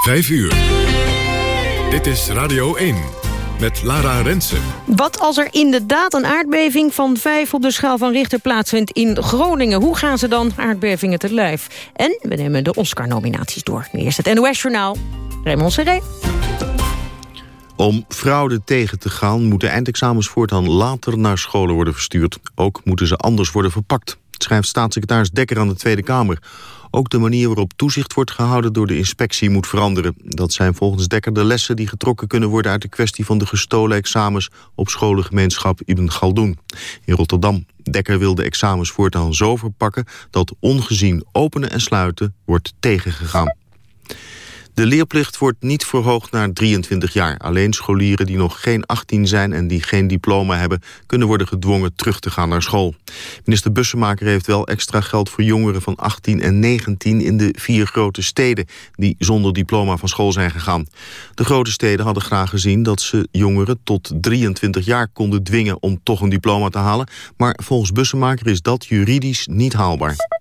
5 uur. Dit is Radio 1 met Lara Rensen. Wat als er inderdaad een aardbeving van 5 op de schaal van Richter plaatsvindt in Groningen? Hoe gaan ze dan aardbevingen te lijf? En we nemen de Oscar-nominaties door. Nu eerst het NOS-journaal. Raymond Serré. Om fraude tegen te gaan moeten eindexamens voortaan later naar scholen worden verstuurd. Ook moeten ze anders worden verpakt, schrijft staatssecretaris Dekker aan de Tweede Kamer. Ook de manier waarop toezicht wordt gehouden door de inspectie moet veranderen. Dat zijn volgens Dekker de lessen die getrokken kunnen worden uit de kwestie van de gestolen examens op scholengemeenschap Ibn Galdoen in Rotterdam. Dekker wil de examens voortaan zo verpakken dat ongezien openen en sluiten wordt tegengegaan. De leerplicht wordt niet verhoogd naar 23 jaar. Alleen scholieren die nog geen 18 zijn en die geen diploma hebben... kunnen worden gedwongen terug te gaan naar school. Minister Bussemaker heeft wel extra geld voor jongeren van 18 en 19... in de vier grote steden die zonder diploma van school zijn gegaan. De grote steden hadden graag gezien dat ze jongeren tot 23 jaar konden dwingen... om toch een diploma te halen. Maar volgens Bussemaker is dat juridisch niet haalbaar.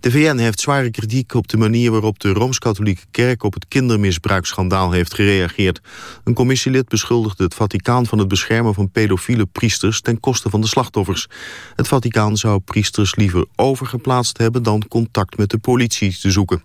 De VN heeft zware kritiek op de manier waarop de Rooms-Katholieke Kerk op het kindermisbruiksschandaal heeft gereageerd. Een commissielid beschuldigde het Vaticaan van het beschermen van pedofiele priesters ten koste van de slachtoffers. Het Vaticaan zou priesters liever overgeplaatst hebben dan contact met de politie te zoeken.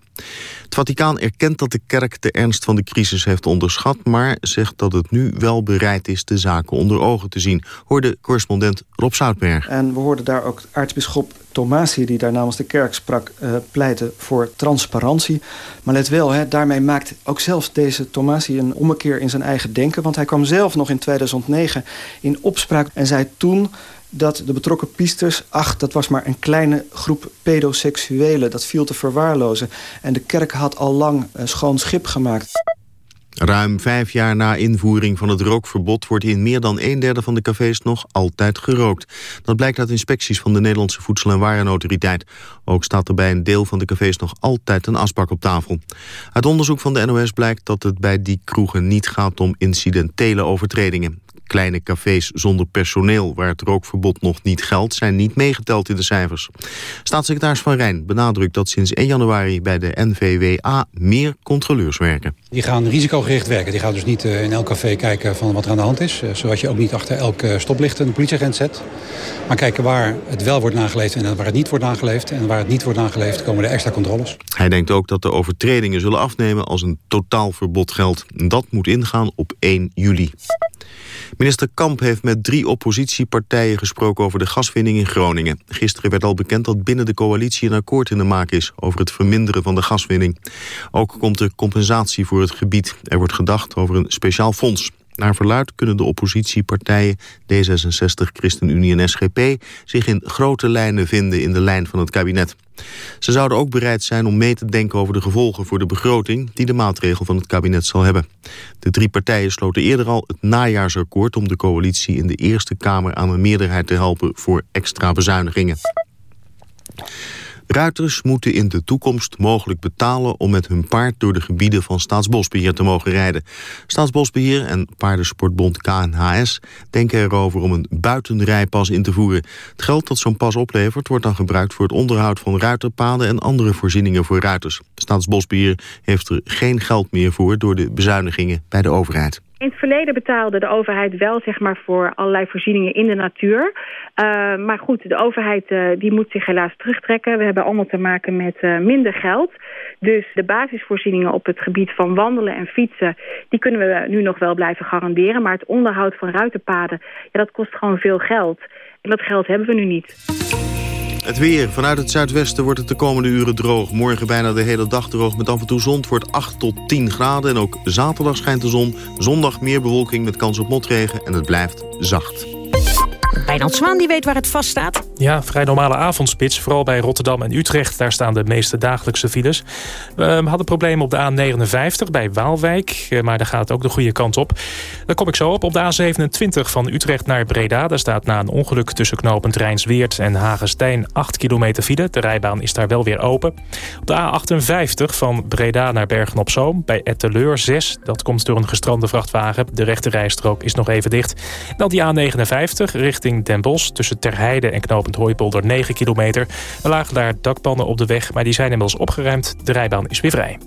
Het Vaticaan erkent dat de kerk de ernst van de crisis heeft onderschat, maar zegt dat het nu wel bereid is de zaken onder ogen te zien, hoorde correspondent Rob Zoutberg. En we hoorden daar ook aartsbisschop Tomasi, die daar namens de kerk sprak, uh, pleiten voor transparantie. Maar let wel, hè, daarmee maakt ook zelfs deze Tomasi een ommekeer in zijn eigen denken. Want hij kwam zelf nog in 2009 in opspraak en zei toen dat de betrokken piesters... ach, dat was maar een kleine groep pedoseksuelen. Dat viel te verwaarlozen. En de kerk had al lang schoon schip gemaakt. Ruim vijf jaar na invoering van het rookverbod... wordt in meer dan een derde van de cafés nog altijd gerookt. Dat blijkt uit inspecties van de Nederlandse Voedsel- en Warenautoriteit. Ook staat er bij een deel van de cafés nog altijd een asbak op tafel. Uit onderzoek van de NOS blijkt dat het bij die kroegen niet gaat om incidentele overtredingen. Kleine cafés zonder personeel waar het rookverbod nog niet geldt... zijn niet meegeteld in de cijfers. Staatssecretaris Van Rijn benadrukt dat sinds 1 januari... bij de NVWA meer controleurs werken. Die gaan risicogericht werken. Die gaan dus niet eh, in elk café kijken van wat er aan de hand is. Eh, zoals je ook niet achter elk eh, stoplicht een politieagent zet. Maar kijken waar het wel wordt nageleefd en waar het niet wordt nageleefd. En waar het niet wordt nageleefd komen er extra controles. Hij denkt ook dat de overtredingen zullen afnemen als een totaalverbod geldt. Dat moet ingaan op 1 juli. Minister Kamp heeft met drie oppositiepartijen gesproken over de gaswinning in Groningen. Gisteren werd al bekend dat binnen de coalitie een akkoord in de maak is over het verminderen van de gaswinning. Ook komt er compensatie voor het gebied. Er wordt gedacht over een speciaal fonds. Naar verluid kunnen de oppositiepartijen D66, ChristenUnie en SGP... zich in grote lijnen vinden in de lijn van het kabinet. Ze zouden ook bereid zijn om mee te denken over de gevolgen voor de begroting... die de maatregel van het kabinet zal hebben. De drie partijen sloten eerder al het najaarsakkoord... om de coalitie in de Eerste Kamer aan een meerderheid te helpen voor extra bezuinigingen. Ruiters moeten in de toekomst mogelijk betalen om met hun paard door de gebieden van Staatsbosbeheer te mogen rijden. Staatsbosbeheer en paardensportbond KNHS denken erover om een buitenrijpas in te voeren. Het geld dat zo'n pas oplevert wordt dan gebruikt voor het onderhoud van ruiterpaden en andere voorzieningen voor ruiters. Staatsbosbeheer heeft er geen geld meer voor door de bezuinigingen bij de overheid. In het verleden betaalde de overheid wel zeg maar, voor allerlei voorzieningen in de natuur. Uh, maar goed, de overheid uh, die moet zich helaas terugtrekken. We hebben allemaal te maken met uh, minder geld. Dus de basisvoorzieningen op het gebied van wandelen en fietsen... die kunnen we nu nog wel blijven garanderen. Maar het onderhoud van ruitenpaden, ja, dat kost gewoon veel geld. En dat geld hebben we nu niet. Het weer. Vanuit het zuidwesten wordt het de komende uren droog. Morgen bijna de hele dag droog met af en toe zon. Het wordt 8 tot 10 graden en ook zaterdag schijnt de zon. Zondag meer bewolking met kans op motregen en het blijft zacht. Wijnand Zwaan die weet waar het vast staat. Ja, vrij normale avondspits. Vooral bij Rotterdam en Utrecht. Daar staan de meeste dagelijkse files. We hadden problemen op de A59 bij Waalwijk. Eh, maar daar gaat ook de goede kant op. Daar kom ik zo op. Op de A27 van Utrecht naar Breda. Daar staat na een ongeluk tussen knooppunt Rijnsweert en Hagenstein 8 kilometer file. De rijbaan is daar wel weer open. Op de A58 van Breda naar Bergen-op-Zoom. Bij Etteleur 6. Dat komt door een gestrande vrachtwagen. De rechte rijstrook is nog even dicht. Dan die A59 richting Den Bosch. Tussen Terheide en knooppunt Hooipolder 9 kilometer. Er lagen daar dakpannen op de weg, maar die zijn inmiddels opgeruimd. De rijbaan is weer vrij.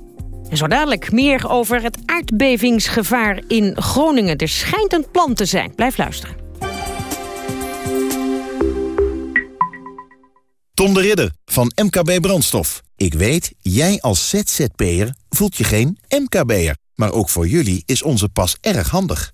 En zo dadelijk meer over het aardbevingsgevaar in Groningen. Er schijnt een plan te zijn. Blijf luisteren. Tom de Ridder van MKB Brandstof. Ik weet, jij als ZZP'er voelt je geen MKB'er. Maar ook voor jullie is onze pas erg handig.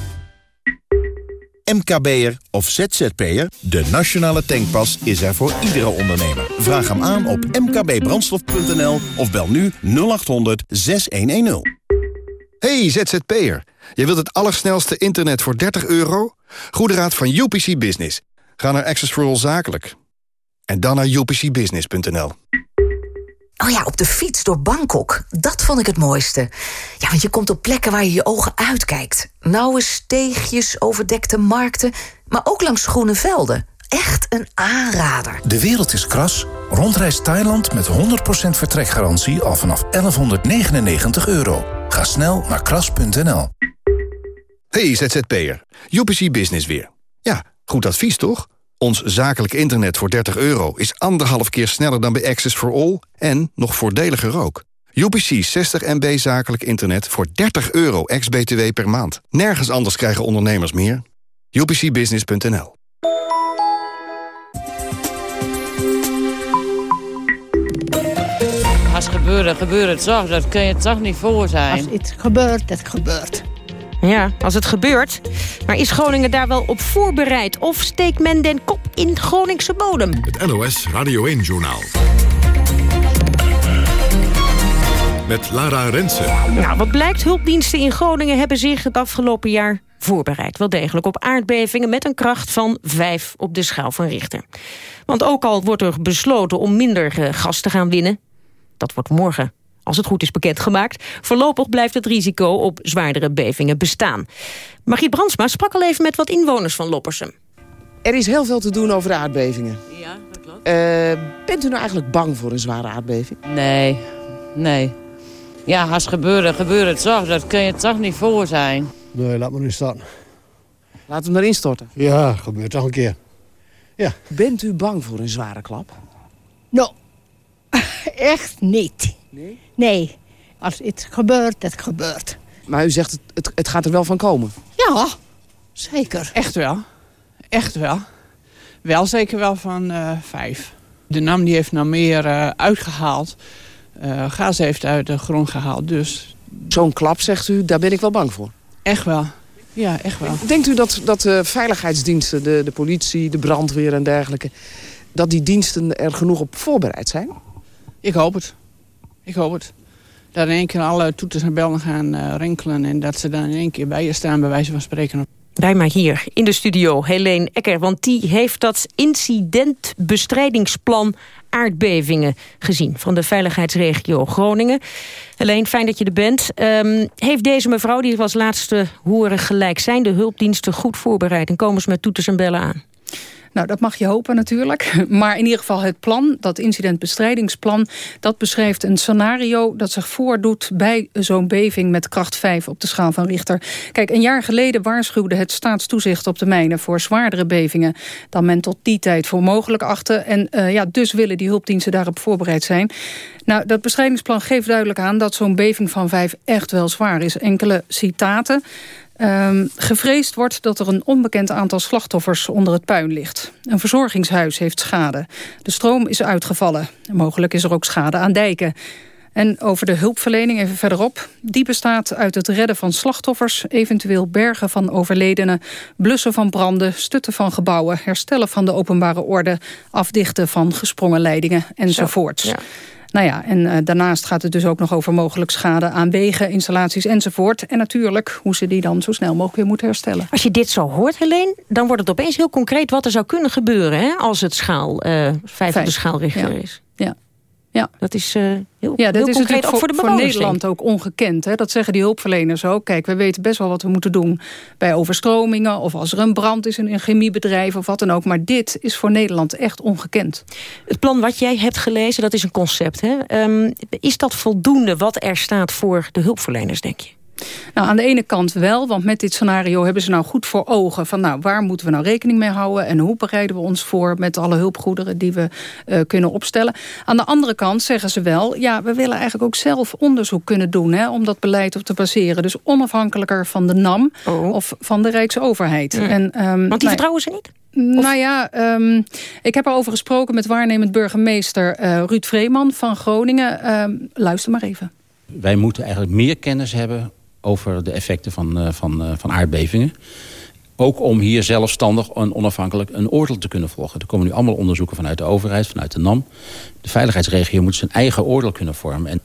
MKB'er of ZZP'er, de nationale tankpas is er voor iedere ondernemer. Vraag hem aan op mkbbrandstof.nl of bel nu 0800 6110. Hey ZZP'er, je wilt het allersnelste internet voor 30 euro? Goede raad van UPC Business. Ga naar Access for All Zakelijk. En dan naar upcbusiness.nl. Oh ja, op de fiets door Bangkok. Dat vond ik het mooiste. Ja, want je komt op plekken waar je je ogen uitkijkt. Nauwe steegjes, overdekte markten, maar ook langs groene velden. Echt een aanrader. De wereld is kras. Rondreis Thailand met 100% vertrekgarantie al vanaf 1199 euro. Ga snel naar kras.nl. Hey ZZP'er, UPC Business weer. Ja, goed advies toch? Ons zakelijk internet voor 30 euro is anderhalf keer sneller dan bij Access for All... en nog voordeliger ook. UPC 60 MB zakelijk internet voor 30 euro ex-BTW per maand. Nergens anders krijgen ondernemers meer. UPCbusiness.nl Als het gebeurt, gebeurt het toch. Dat kun je toch niet voor zijn. Als het gebeurt, het gebeurt. Ja, als het gebeurt. Maar is Groningen daar wel op voorbereid? Of steekt men den kop in Groningse bodem? Het NOS Radio 1-journaal. Met Lara Rensen. Nou, wat blijkt, hulpdiensten in Groningen hebben zich het afgelopen jaar voorbereid. Wel degelijk op aardbevingen met een kracht van 5 op de schaal van Richter. Want ook al wordt er besloten om minder eh, gas te gaan winnen... dat wordt morgen als het goed is bekendgemaakt. Voorlopig blijft het risico op zwaardere bevingen bestaan. Margriet Brandsma sprak al even met wat inwoners van Loppersum. Er is heel veel te doen over de aardbevingen. Ja, dat klopt. Uh, bent u nou eigenlijk bang voor een zware aardbeving? Nee, nee. Ja, als het gebeurt, gebeurt het toch. Dat kun je toch niet voor zijn. Nee, laat me nu staan. Laat hem erin storten? Ja, gebeurt toch een keer. Ja. Bent u bang voor een zware klap? Nou, echt niet. Nee? Nee. Als het gebeurt, het gebeurt. Maar u zegt, het, het, het gaat er wel van komen? Ja, zeker. Echt wel. Echt wel. Wel zeker wel van uh, vijf. De NAM die heeft nou meer uh, uitgehaald. Uh, gas heeft uit de grond gehaald, dus... Zo'n klap, zegt u, daar ben ik wel bang voor? Echt wel. Ja, echt wel. Denkt u dat, dat de veiligheidsdiensten, de, de politie, de brandweer en dergelijke... dat die diensten er genoeg op voorbereid zijn? Ik hoop het. Ik hoop het. Dat in één keer alle toeters en bellen gaan uh, rinkelen... en dat ze dan in één keer bij je staan, bij wijze van spreken. Bij mij hier in de studio, Helene Ecker. Want die heeft dat incidentbestrijdingsplan aardbevingen gezien... van de veiligheidsregio Groningen. Helene, fijn dat je er bent. Um, heeft deze mevrouw, die was laatste horen gelijk... zijn de hulpdiensten goed voorbereid... en komen ze met toeters en bellen aan? Nou, dat mag je hopen natuurlijk. Maar in ieder geval het plan, dat incidentbestrijdingsplan... dat beschrijft een scenario dat zich voordoet bij zo'n beving... met kracht 5 op de schaal van Richter. Kijk, een jaar geleden waarschuwde het staatstoezicht op de mijnen... voor zwaardere bevingen dan men tot die tijd voor mogelijk achtte. En uh, ja, dus willen die hulpdiensten daarop voorbereid zijn. Nou, dat bestrijdingsplan geeft duidelijk aan... dat zo'n beving van 5 echt wel zwaar is. Enkele citaten... Um, gevreesd wordt dat er een onbekend aantal slachtoffers onder het puin ligt. Een verzorgingshuis heeft schade. De stroom is uitgevallen. Mogelijk is er ook schade aan dijken. En over de hulpverlening even verderop. Die bestaat uit het redden van slachtoffers... eventueel bergen van overledenen... blussen van branden, stutten van gebouwen... herstellen van de openbare orde... afdichten van gesprongen leidingen enzovoorts. Ja. Nou ja, en daarnaast gaat het dus ook nog over mogelijk schade aan wegen, installaties enzovoort. En natuurlijk hoe ze die dan zo snel mogelijk weer moeten herstellen. Als je dit zo hoort, Helene, dan wordt het opeens heel concreet wat er zou kunnen gebeuren hè, als het schaal uh, vijf op de schaalrichter ja. is. Ja. Dat is uh, heel, ja, dat heel is concreet ook voor de voor Nederland ook ongekend. Hè? Dat zeggen die hulpverleners ook. Kijk, we weten best wel wat we moeten doen bij overstromingen... of als er een brand is in een chemiebedrijf of wat dan ook. Maar dit is voor Nederland echt ongekend. Het plan wat jij hebt gelezen, dat is een concept. Hè? Um, is dat voldoende wat er staat voor de hulpverleners, denk je? Nou, aan de ene kant wel, want met dit scenario hebben ze nou goed voor ogen... van nou, waar moeten we nou rekening mee houden... en hoe bereiden we ons voor met alle hulpgoederen die we uh, kunnen opstellen. Aan de andere kant zeggen ze wel... ja, we willen eigenlijk ook zelf onderzoek kunnen doen... Hè, om dat beleid op te baseren. Dus onafhankelijker van de NAM oh. of van de Rijksoverheid. Mm. En, um, want die nou, vertrouwen ze niet? Nou ja, um, ik heb erover gesproken met waarnemend burgemeester uh, Ruud Vreeman van Groningen. Um, luister maar even. Wij moeten eigenlijk meer kennis hebben over de effecten van, uh, van, uh, van aardbevingen. Ook om hier zelfstandig en onafhankelijk een oordeel te kunnen volgen. Er komen nu allemaal onderzoeken vanuit de overheid, vanuit de NAM. De veiligheidsregio moet zijn eigen oordeel kunnen vormen. En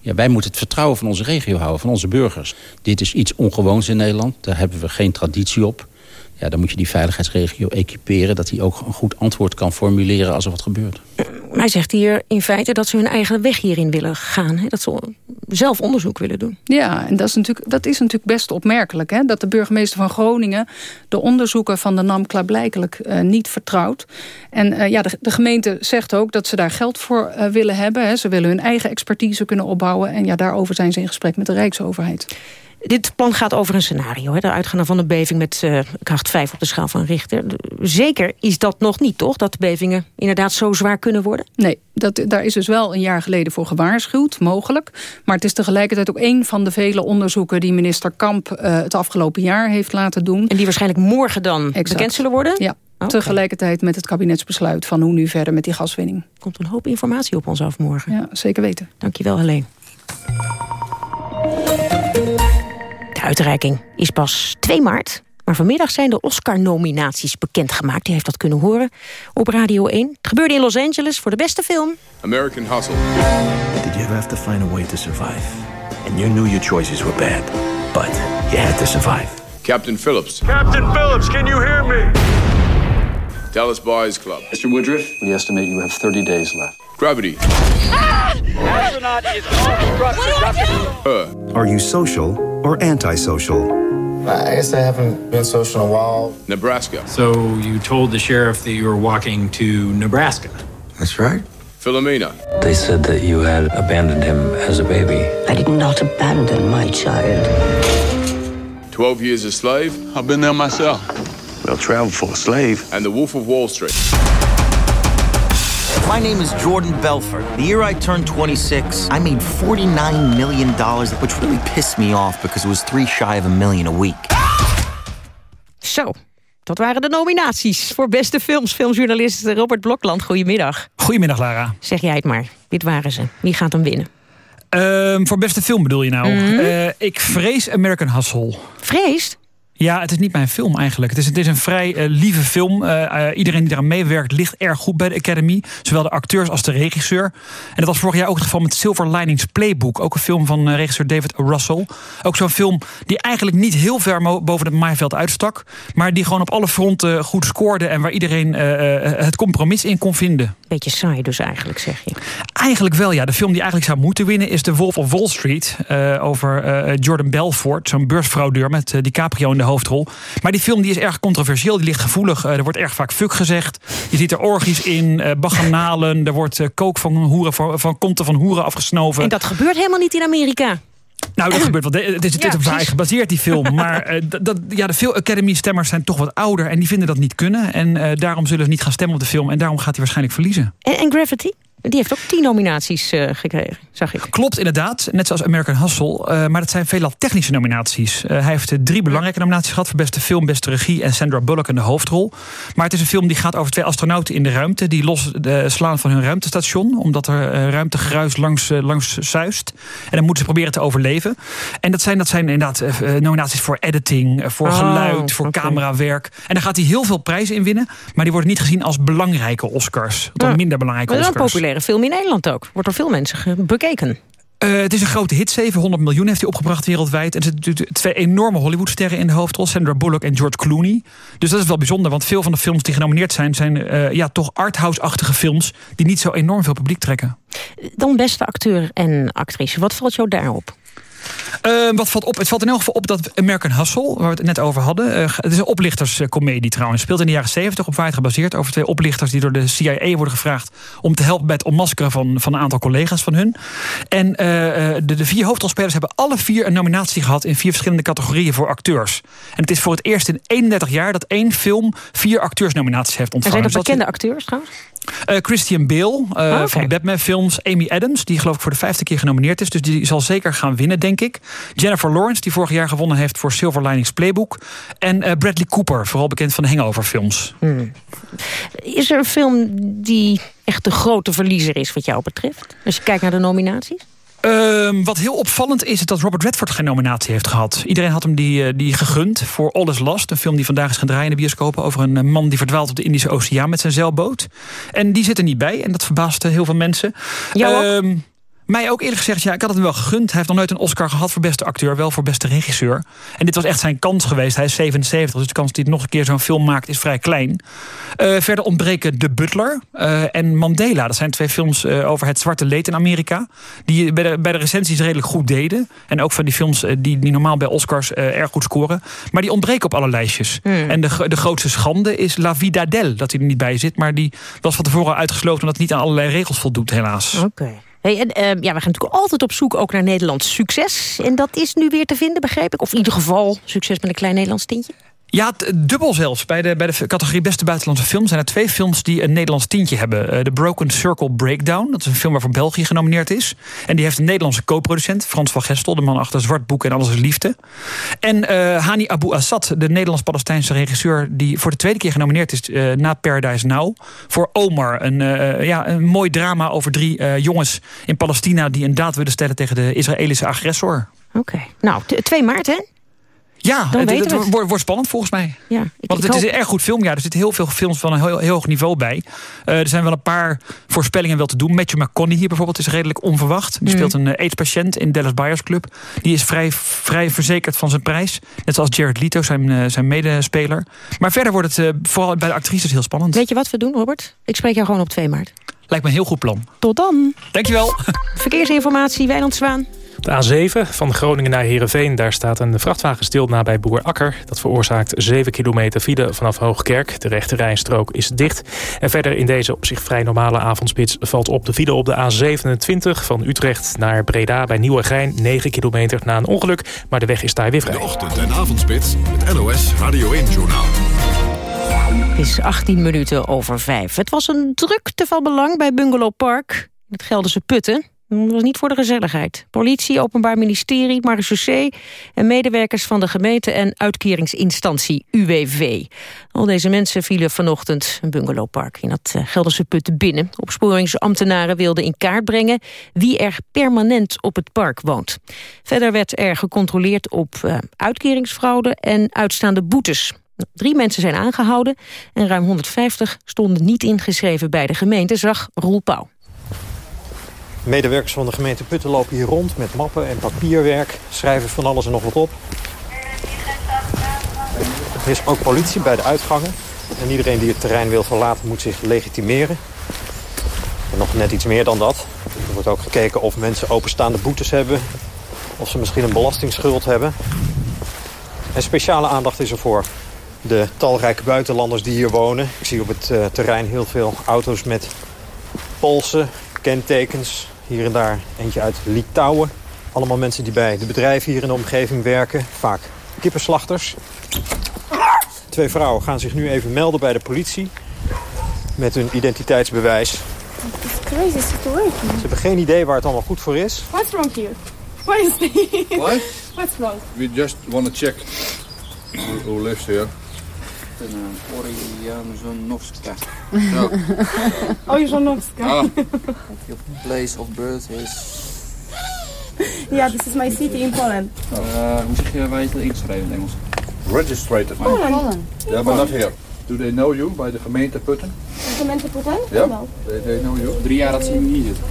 ja, wij moeten het vertrouwen van onze regio houden, van onze burgers. Dit is iets ongewoons in Nederland. Daar hebben we geen traditie op. Ja, dan moet je die veiligheidsregio equiperen... dat hij ook een goed antwoord kan formuleren als er wat gebeurt. Hij zegt hier in feite dat ze hun eigen weg hierin willen gaan. Hè? Dat ze zelf onderzoek willen doen. Ja, en dat is natuurlijk, dat is natuurlijk best opmerkelijk. Hè? Dat de burgemeester van Groningen de onderzoeken van de NAM klaarblijkelijk uh, niet vertrouwt. En uh, ja, de, gemeente zegt ook dat ze daar geld voor uh, willen hebben. Hè? Ze willen hun eigen expertise kunnen opbouwen. En ja, daarover zijn ze in gesprek met de Rijksoverheid. Dit plan gaat over een scenario. Hè, de uitgaande van een beving met uh, kracht 5 op de schaal van Richter. Zeker is dat nog niet, toch? Dat de bevingen inderdaad zo zwaar kunnen worden? Nee, dat, daar is dus wel een jaar geleden voor gewaarschuwd, mogelijk. Maar het is tegelijkertijd ook een van de vele onderzoeken... die minister Kamp uh, het afgelopen jaar heeft laten doen. En die waarschijnlijk morgen dan exact. bekend zullen worden? Ja. Okay. Tegelijkertijd met het kabinetsbesluit van hoe nu verder met die gaswinning. Komt een hoop informatie op ons af morgen. Ja, zeker weten. Dankjewel, Helene. De uitreiking is pas 2 maart. Maar vanmiddag zijn de Oscar-nominaties bekendgemaakt. U heeft dat kunnen horen op Radio 1. Het gebeurde in Los Angeles voor de beste film. American Hustle. Did you ever have to find a way to survive? And you knew your choices were bad. But you had to survive. Captain Phillips. Captain Phillips, can you hear me? Dallas Boys Club. Mr. Woodruff, we estimate you have 30 days left. Gravity. Ah! Astronaut is on Are you social or antisocial? I guess I haven't been social in a while. Nebraska. So you told the sheriff that you were walking to Nebraska? That's right. Philomena. They said that you had abandoned him as a baby. I did not abandon my child. 12 years a slave. I've been there myself. Well, travel for a slave. And the Wolf of Wall Street. My name is Jordan Belfort. The year I turned 26, I made $49 million, which really pissed me off because it was three shy of a million a week. Zo, dat waren de nominaties voor beste films. Filmjournalist Robert Blokland, goedemiddag. Goedemiddag, Lara. Zeg jij het maar. Dit waren ze. Wie gaat hem winnen? Uh, voor beste film bedoel je nou? Mhm. Mm -hmm. uh, ik vrees American Hustle. Vreest? Ja, het is niet mijn film eigenlijk. Het is, het is een vrij uh, lieve film. Uh, uh, iedereen die eraan meewerkt ligt erg goed bij de Academy. Zowel de acteurs als de regisseur. En dat was vorig jaar ook het geval met Silver Linings Playbook. Ook een film van regisseur David Russell. Ook zo'n film die eigenlijk niet heel ver boven het maaiveld uitstak. Maar die gewoon op alle fronten goed scoorde. En waar iedereen het compromis in kon vinden. Beetje saai dus eigenlijk, zeg je. Eigenlijk wel, ja. De film die eigenlijk zou moeten winnen is The Wolf of Wall Street. over Jordan Belfort, zo'n beursfraudeur met DiCaprio in de hoofdrol. Maar die film die is erg controversieel, die ligt gevoelig. Uh, er wordt erg vaak fuck gezegd. Je ziet er orgies in, uh, baganalen. Er wordt uh, kook van, hoeren, van, van konten van hoeren afgesnoven. En dat gebeurt helemaal niet in Amerika. Nou, dat gebeurt wel. Het is, het is op waar gebaseerd, die film. Maar uh, dat, ja, de veel Academy-stemmers zijn toch wat ouder... en die vinden dat niet kunnen. En uh, daarom zullen ze niet gaan stemmen op de film. En daarom gaat hij waarschijnlijk verliezen. En, en Gravity? Die heeft ook tien nominaties uh, gekregen, zag ik. Klopt, inderdaad. Net zoals American Hustle. Uh, maar dat zijn veelal technische nominaties. Uh, hij heeft drie belangrijke nominaties gehad... voor beste film, beste regie en Sandra Bullock in de hoofdrol. Maar het is een film die gaat over twee astronauten in de ruimte... die los slaan van hun ruimtestation... omdat er ruimtegeruis langs, langs zuist. En dan moeten ze proberen te overleven. En dat zijn, dat zijn inderdaad nominaties voor editing... voor Oh, geluid, voor camerawerk. En daar gaat hij heel veel prijzen in winnen... maar die worden niet gezien als belangrijke Oscars. Ja. minder belangrijke Oscars. Populaire film in Nederland ook. Wordt door veel mensen bekeken. Uh, het is een grote hit. 700 miljoen heeft hij opgebracht wereldwijd. En er zitten twee enorme Hollywoodsterren in de hoofdrol. Sandra Bullock en George Clooney. Dus dat is wel bijzonder. Want veel van de films die genomineerd zijn... zijn uh, ja, toch arthouse-achtige films... die niet zo enorm veel publiek trekken. Dan beste acteur en actrice. Wat valt jou daarop? Uh, wat valt op? Het valt in elk geval op dat American Hustle, waar we het net over hadden. Uh, het is een oplichterscomedie trouwens. Speelt in de jaren 70 op waarheid gebaseerd. Over twee oplichters die door de CIA worden gevraagd om te helpen bij het onmaskeren van, van een aantal collega's van hun. En uh, de, de, vier hoofdrolspelers hebben alle vier een nominatie gehad in vier verschillende categorieën voor acteurs. En het is voor het eerst in 31 jaar dat één film vier acteursnominaties heeft ontvangen. En zijn dat bekende acteurs trouwens? Uh, Christian Bale uh, oh, okay. van de Batman-films. Amy Adams, die geloof ik voor de vijfde keer genomineerd is. Dus die zal zeker gaan winnen, denk ik. Jennifer Lawrence, die vorig jaar gewonnen heeft voor Silver Linings Playbook. En uh, Bradley Cooper, vooral bekend van de Hangover-films. Hmm. Is er een film die echt de grote verliezer is wat jou betreft? Als je kijkt naar de nominaties? Um, wat heel opvallend is, is dat Robert Redford geen nominatie heeft gehad. Iedereen had hem die, die gegund voor All is Lost. Een film die vandaag is gaan draaien in de bioscopen... over een man die verdwaalt op de Indische Oceaan met zijn zeilboot. En die zit er niet bij en dat verbaasde heel veel mensen. Ja, um, mij ook eerlijk gezegd, ja, ik had het hem wel gegund. Hij heeft nog nooit een Oscar gehad voor beste acteur, wel voor beste regisseur. En dit was echt zijn kans geweest. Hij is 77, dus de kans dat hij nog een keer zo'n film maakt is vrij klein. Uh, verder ontbreken The Butler uh, en Mandela. Dat zijn twee films uh, over het zwarte leed in Amerika. Die bij de, bij de recensies redelijk goed deden. En ook van die films die, die normaal bij Oscars erg goed scoren. Maar die ontbreken op alle lijstjes. Hmm. En de, de grootste schande is La Vida Del, dat hij er niet bij zit. Maar die was van tevoren uitgesloten omdat het niet aan allerlei regels voldoet, helaas. Oké. Okay. Hey, en, uh, ja, we gaan natuurlijk altijd op zoek ook naar Nederlands succes. En dat is nu weer te vinden, begrijp ik? Of in ieder geval succes met een klein Nederlands tintje? Ja, dubbel zelfs. Bij de, bij de categorie beste buitenlandse film zijn er twee films die een Nederlands tintje hebben. The uh, Broken Circle Breakdown, dat is een film waarvoor België genomineerd is. En die heeft een Nederlandse co-producent, Frans van Gestel, de man achter Zwart Boek en Alles is Liefde. En uh, Hani Abu Assad, de Nederlands-Palestijnse regisseur, die voor de tweede keer genomineerd is uh, na Paradise Now. Voor Omar, een, ja, een mooi drama over drie jongens in Palestina die een daad willen stellen tegen de Israëlische agressor. Oké, nou, 2 maart hè? Ja, het, het, het, wordt, wordt spannend volgens mij. Ja, ik, Want het is een erg goed filmjaar. Er zitten heel veel films van een heel, heel hoog niveau bij. Uh, er zijn wel een paar voorspellingen wel te doen. Matthew McConaughey hier bijvoorbeeld is redelijk onverwacht. Die mm. speelt een AIDS-patiënt in Dallas Buyers Club. Die is vrij, vrij verzekerd van zijn prijs. Net zoals Jared Leto, zijn, uh, zijn medespeler. Maar verder wordt het vooral bij de actrices heel spannend. Weet je wat we doen, Robert? Ik spreek jou gewoon op 2 maart. Lijkt me een heel goed plan. Tot dan. Dankjewel. Verkeersinformatie, Wijnand Zwaan. De A7 van Groningen naar Heerenveen. Daar staat een vrachtwagen stil nabij Boer Akker. Dat veroorzaakt 7 kilometer file vanaf Hoogkerk. De rechte rijstrook is dicht. En verder in deze op zich vrij normale avondspits... valt op de file op de A27 van Utrecht naar Breda bij Nieuwegein. 9 kilometer na een ongeluk, maar de weg is daar weer vrij. De ochtend- en avondspits, het NOS Radio 1-journaal. Het is 18 minuten over 5. Het was een drukte van belang bij Bungalow Park... in het Gelderse Putten. Dat was niet voor de gezelligheid. Politie, Openbaar Ministerie, marechaussee... en medewerkers van de gemeente en uitkeringsinstantie UWV. Al deze mensen vielen vanochtend een bungalowpark in het eh, Gelderse Putten binnen. Opsporingsambtenaren wilden in kaart brengen... wie er permanent op het park woont. Verder werd er gecontroleerd op uh, uitkeringsfraude en uitstaande boetes. Drie mensen zijn aangehouden en ruim 150 stonden niet ingeschreven bij de gemeente, zag Roel Pauw. Medewerkers van de gemeente Putten lopen hier rond met mappen en papierwerk. Schrijven van alles en nog wat op. Er is ook politie bij de uitgangen. En iedereen die het terrein wil verlaten moet zich legitimeren. En nog net iets meer dan dat. Er wordt ook gekeken of mensen openstaande boetes hebben. Of ze misschien een belastingsschuld hebben. En speciale aandacht is er voor de talrijke buitenlanders die hier wonen. Ik zie op het uh, terrein heel veel auto's met polsen, kentekens. Hier en daar eentje uit Litouwen. Allemaal mensen die bij de bedrijven hier in de omgeving werken. Vaak kippenslachters. Twee vrouwen gaan zich nu even melden bij de politie. Met hun identiteitsbewijs. It's crazy situation. Ze hebben geen idee waar het allemaal goed voor is. What's wrong here? What is What? What's wrong? We just want to check who, who lives here. Orianowska. No. Orianowska. Ah. Your place of birth is... Yeah, this is my city in Poland. Uh, hoe zeg je wij het ingeschreven in Engels? Registrated. Poland. Yeah, but not here. Do they know you by the gemeente Putten? cement potem? Ja? No. Nee, nee, nou, joh. Drie jaar dat ze hier zitten.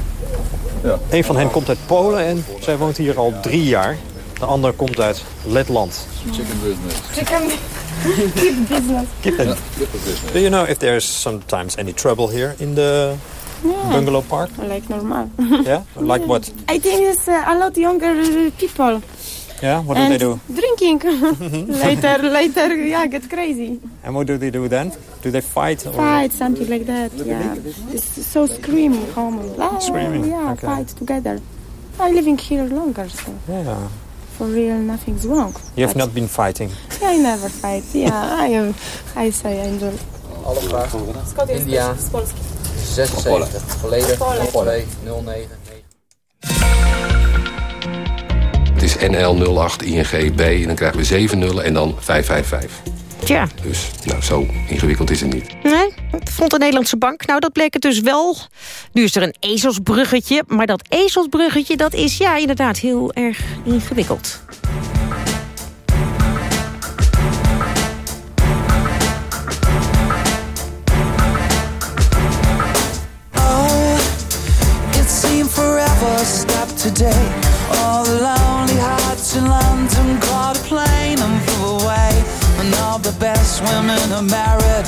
Ja. Een van hen komt uit Polen en zij woont hier al drie jaar. De ander komt uit Letland. Chicken business. Chicken. Keep business. Keep it. Ja, keep the business. Do you know if there's sometimes any trouble here in the Yeah. bungalow park? Like normal. Yeah? Like what? I think it's uh, a lot younger people. Yeah? What do they do? Drinking. later, later, yeah, get crazy. And what do they do then? Do they fight? Or? Fight, something like that. Yeah. It's so scream, common. Ah, Screaming, Yeah, okay. fight together. I'm living here longer, so Yeah. For real, nothing's wrong. You have But not been fighting. I never fight. Yeah, I am. I say I enjoy. Alle vragen. India. Z Polski. 76. Volledig. Polen. 02 09. Het is NL08 INGB en dan krijgen we 7 nullen en dan 555. Tja, Dus nou, zo ingewikkeld is het niet. nee, vond de Nederlandse bank. Nou, dat bleek het dus wel. Nu is er een ezelsbruggetje. Maar dat ezelsbruggetje, dat is ja inderdaad heel erg ingewikkeld. Oh, forever stopped today. All the lonely hearts in London caught a plane and flew away. And all the best women are married,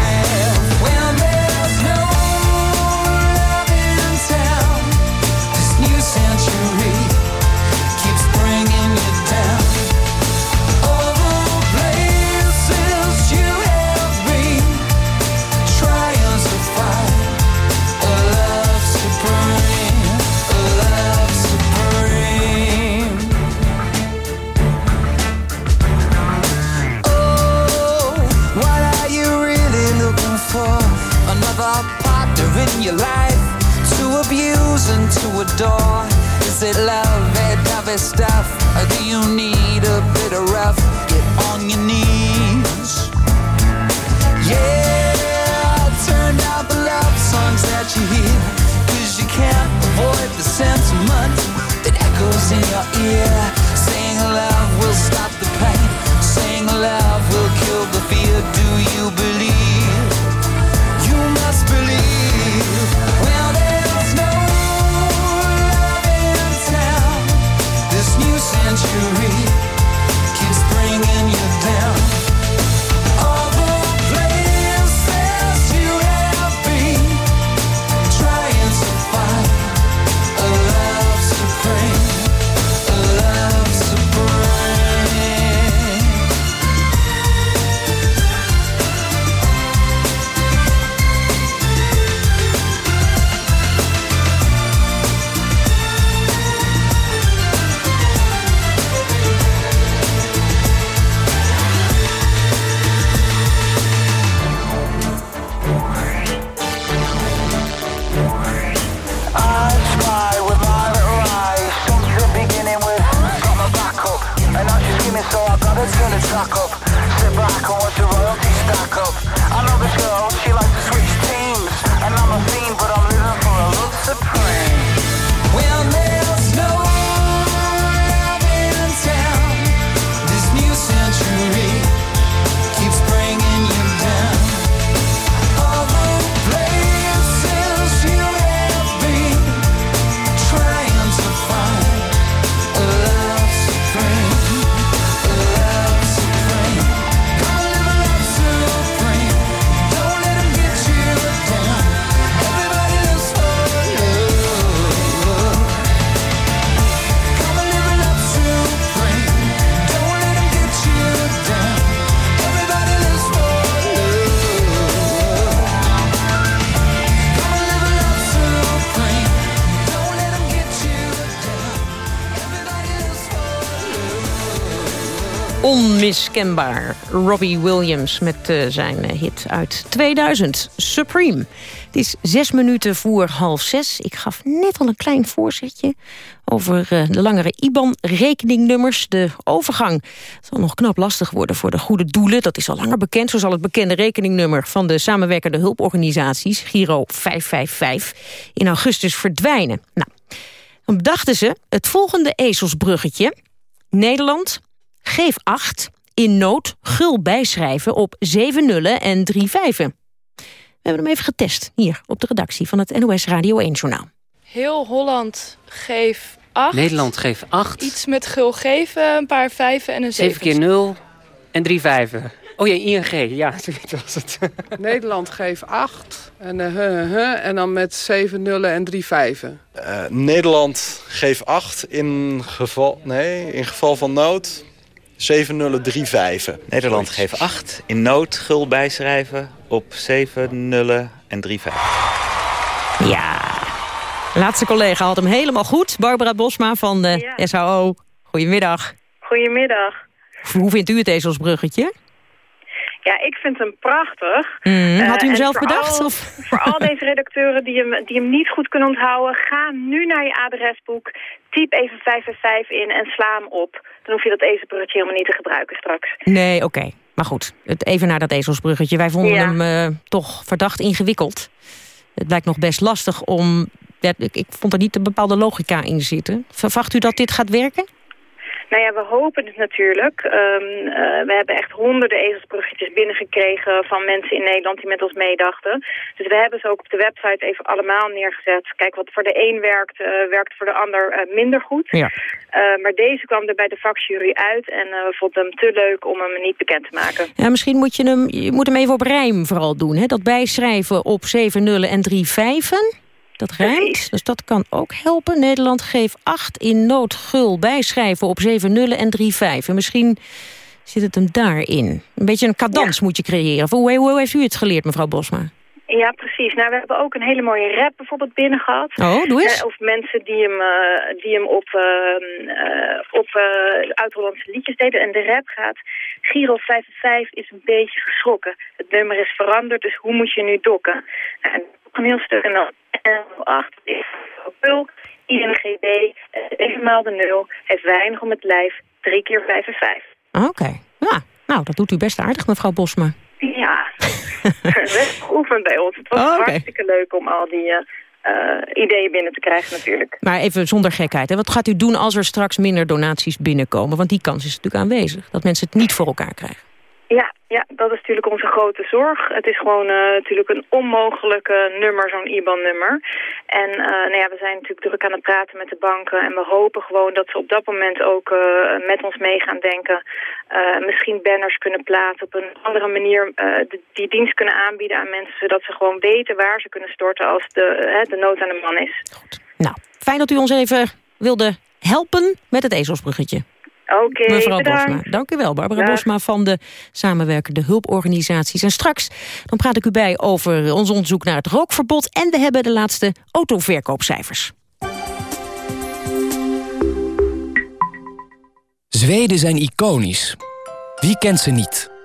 your life to abuse and to adore? Is it love, that heavy stuff? Or do you need a bit of rough? Get on your knees. Yeah, turn down the love songs that you hear. Onmiskenbaar. Robbie Williams met uh, zijn hit uit 2000, Supreme. Het is zes minuten voor half zes. Ik gaf net al een klein voorzetje over uh, de langere IBAN-rekeningnummers. De overgang zal nog knap lastig worden voor de goede doelen. Dat is al langer bekend. Zo zal het bekende rekeningnummer van de samenwerkende hulporganisaties... Giro 555, in augustus verdwijnen. Nou, dan bedachten ze het volgende ezelsbruggetje. Nederland Geef acht, in nood gul bijschrijven op zeven nullen en drie vijven. We hebben hem even getest, hier op de redactie van het NOS Radio 1-journaal. Heel Holland geef acht. Nederland geef acht. Iets met gul geven, een paar vijven en een zeven. Zeven keer nul en drie vijven. Oh ja, ING, ja, zoiets was het. Nederland geeft 8 en, uh, huh, huh, en dan met 7 nullen en 3 vijven. Uh, Nederland geeft 8 in geval, nee, in geval van nood 7 nullen 3 vijven. Nederland geeft 8 in nood gul bijschrijven op 7 nullen en 3 vijven. Ja, laatste collega had hem helemaal goed. Barbara Bosma van de ja. SHO. Goedemiddag. Goedemiddag. Hoe vindt u het ezelsbruggetje? Ja, ik vind hem prachtig. Mm, had u hem uh, zelf bedacht? Al, of? Voor al deze redacteuren die hem, die hem niet goed kunnen onthouden... ga nu naar je adresboek, typ even 555 in en sla hem op. Dan hoef je dat ezelsbruggetje helemaal niet te gebruiken straks. Nee, oké. Okay. Maar goed, het, even naar dat ezelsbruggetje. Wij vonden ja. hem uh, toch verdacht ingewikkeld. Het lijkt nog best lastig om... Ja, ik, ik vond er niet een bepaalde logica in zitten. Verwacht u dat dit gaat werken? Nou ja, we hopen het natuurlijk. Um, uh, we hebben echt honderden ezelsbruggetjes binnengekregen van mensen in Nederland die met ons meedachten. Dus we hebben ze ook op de website even allemaal neergezet. Kijk, wat voor de een werkt, uh, werkt voor de ander uh, minder goed. Ja. maar deze kwam er bij de vakjury uit en we vonden hem te leuk om hem niet bekend te maken. Ja, misschien moet je hem, je moet hem even op rijm vooral doen. Hè? Dat bijschrijven op 7 nullen en 3 vijven. Dat rijmt, dus dat kan ook helpen. Nederland geeft 8 in nood gul bijschrijven op 7 nullen en 3 vijven. Misschien zit het hem daarin. Een beetje een cadans ja. moet je creëren. Hoe, hoe heeft u het geleerd, mevrouw Bosma? Ja, precies. Nou, we hebben ook een hele mooie rap bijvoorbeeld binnen gehad. Oh, doe eens. Uh, of mensen die hem, uh, die hem op, uh, op oud-Hollandse liedjes deden. En de rap gaat... Giro 55 is een beetje geschrokken. Het nummer is veranderd, dus hoe moet je nu dokken? En een heel stuk en dan 8 is pul, INGB, evenmaal de nul, heeft weinig om het lijf, drie keer 5 en 5. Oké, okay. ja, nou dat doet u best aardig mevrouw Bosma. Ja, best geoefend bij ons. Het was oh, okay. hartstikke leuk om al die uh, ideeën binnen te krijgen natuurlijk. Maar even zonder gekheid, hè? wat gaat u doen als er straks minder donaties binnenkomen? Want die kans is natuurlijk aanwezig, dat mensen het niet voor elkaar krijgen. Ja, ja, dat is natuurlijk onze grote zorg. Het is gewoon uh, natuurlijk een onmogelijke nummer, zo'n IBAN-nummer. En uh, nou ja, we zijn natuurlijk druk aan het praten met de banken. En we hopen gewoon dat ze op dat moment ook uh, met ons mee gaan denken. misschien banners kunnen plaatsen op een andere manier. Die dienst kunnen aanbieden aan mensen. Zodat ze gewoon weten waar ze kunnen storten als de, de nood aan de man is. Goed. Nou, fijn dat u ons even wilde helpen met het ezelsbruggetje. Oké, okay, Mevrouw bedankt. Bosma, dank u wel. Barbara Dag. Bosma van de samenwerkende hulporganisaties. En straks dan praat ik u bij over ons onderzoek naar het rookverbod... en we hebben de laatste autoverkoopcijfers. Zweden zijn iconisch. Wie kent ze niet?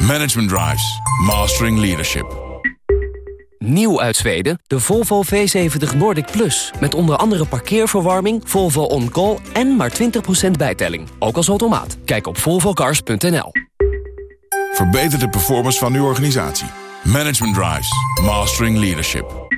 Management Drives. Mastering Leadership. Nieuw uit Zweden, de Volvo V70 Nordic Plus. Met onder andere parkeerverwarming, Volvo On Call en maar 20% bijtelling. Ook als automaat. Kijk op volvocars.nl. Verbeter de performance van uw organisatie. Management Drives. Mastering Leadership.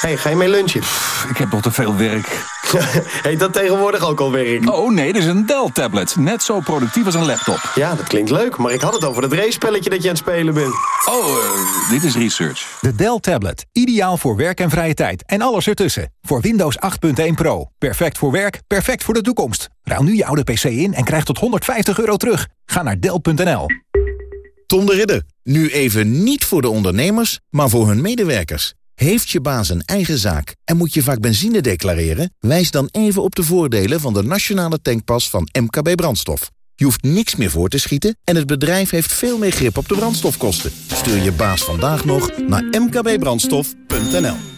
Hey, ga je mee lunchen? Pff, ik heb nog te veel werk. Heet dat tegenwoordig ook al werk? Oh nee, dit is een Dell-tablet. Net zo productief als een laptop. Ja, dat klinkt leuk, maar ik had het over het race-spelletje dat je aan het spelen bent. Oh, uh, dit is research. De Dell Tablet. Ideaal voor werk en vrije tijd. En alles ertussen. Voor Windows 8.1 Pro. Perfect voor werk, perfect voor de toekomst. Ruil nu je oude PC in en krijg tot 150 euro terug. Ga naar Dell.nl. Tom de Ridder. Nu even niet voor de ondernemers, maar voor hun medewerkers. Heeft je baas een eigen zaak en moet je vaak benzine declareren? Wijs dan even op de voordelen van de nationale tankpas van MKB Brandstof. Je hoeft niks meer voor te schieten en het bedrijf heeft veel meer grip op de brandstofkosten. Stuur je baas vandaag nog naar mkbbrandstof.nl.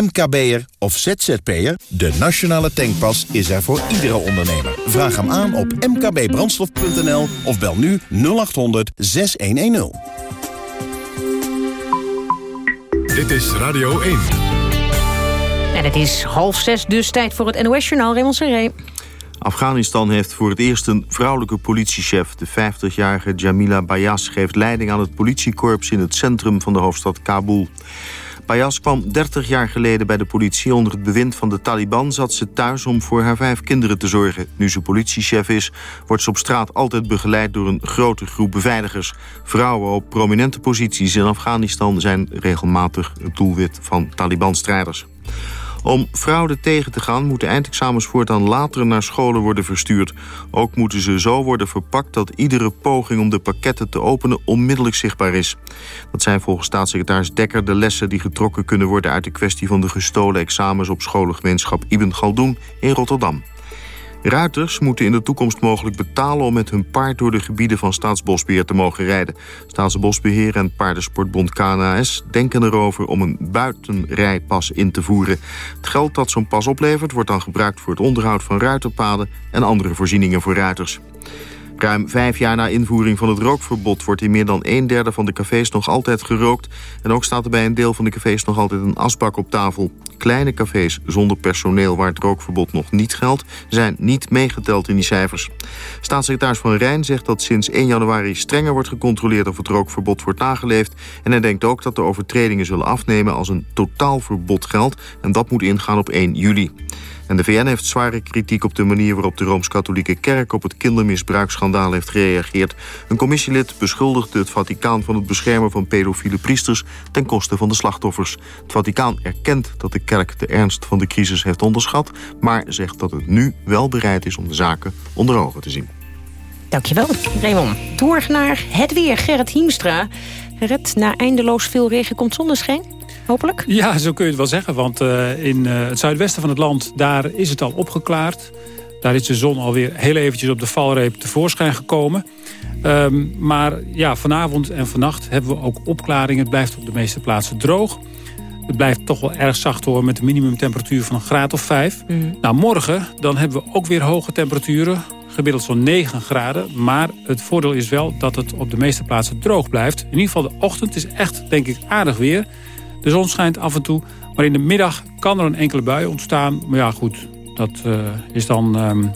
MKB'er of ZZP'er? De nationale tankpas is er voor iedere ondernemer. Vraag hem aan op mkbbrandstof.nl of bel nu 0800 6110. Dit is Radio 1. En het is half zes, dus tijd voor het NOS-journaal Raymond Serré. Afghanistan heeft voor het eerst een vrouwelijke politiechef. De 50-jarige Jamila Bayas geeft leiding aan het politiekorps... in het centrum van de hoofdstad Kabul. Bayas kwam 30 jaar geleden bij de politie. Onder het bewind van de Taliban zat ze thuis om voor haar vijf kinderen te zorgen. Nu ze politiechef is, wordt ze op straat altijd begeleid door een grote groep beveiligers. Vrouwen op prominente posities in Afghanistan zijn regelmatig het doelwit van Taliban-strijders. Om fraude tegen te gaan moeten eindexamens voortaan later naar scholen worden verstuurd. Ook moeten ze zo worden verpakt dat iedere poging om de pakketten te openen onmiddellijk zichtbaar is. Dat zijn volgens staatssecretaris Dekker de lessen die getrokken kunnen worden uit de kwestie van de gestolen examens op scholengemeenschap Ibn Galdoen in Rotterdam. Ruiters moeten in de toekomst mogelijk betalen om met hun paard door de gebieden van Staatsbosbeheer te mogen rijden. Staatsbosbeheer en paardensportbond KNAS denken erover om een buitenrijpas in te voeren. Het geld dat zo'n pas oplevert wordt dan gebruikt voor het onderhoud van ruiterpaden en andere voorzieningen voor ruiters. Ruim vijf jaar na invoering van het rookverbod... wordt in meer dan een derde van de cafés nog altijd gerookt. En ook staat er bij een deel van de cafés nog altijd een asbak op tafel. Kleine cafés zonder personeel waar het rookverbod nog niet geldt... zijn niet meegeteld in die cijfers. Staatssecretaris Van Rijn zegt dat sinds 1 januari strenger wordt gecontroleerd... of het rookverbod wordt nageleefd. En hij denkt ook dat de overtredingen zullen afnemen als een totaalverbod geldt. En dat moet ingaan op 1 juli. En de VN heeft zware kritiek op de manier waarop de Rooms-Katholieke Kerk op het kindermisbruiksschandaal heeft gereageerd. Een commissielid beschuldigde het Vaticaan van het beschermen van pedofiele priesters ten koste van de slachtoffers. Het Vaticaan erkent dat de kerk de ernst van de crisis heeft onderschat, maar zegt dat het nu wel bereid is om de zaken onder ogen te zien. Dankjewel, Raymond. Door naar het weer, Gerrit Hiemstra. Gerrit, na eindeloos veel regen komt zonneschijn? Hopelijk? Ja, zo kun je het wel zeggen. Want uh, in uh, het zuidwesten van het land, daar is het al opgeklaard. Daar is de zon alweer heel eventjes op de valreep tevoorschijn gekomen. Um, maar ja, vanavond en vannacht hebben we ook opklaring. Het blijft op de meeste plaatsen droog. Het blijft toch wel erg zacht hoor, met een minimumtemperatuur van een graad of 5. Mm. Nou, morgen dan hebben we ook weer hoge temperaturen. Gemiddeld zo'n 9 graden. Maar het voordeel is wel dat het op de meeste plaatsen droog blijft. In ieder geval de ochtend is echt, denk ik, aardig weer. De zon schijnt af en toe. Maar in de middag kan er een enkele bui ontstaan. Maar ja, goed, dat uh, is dan... Um,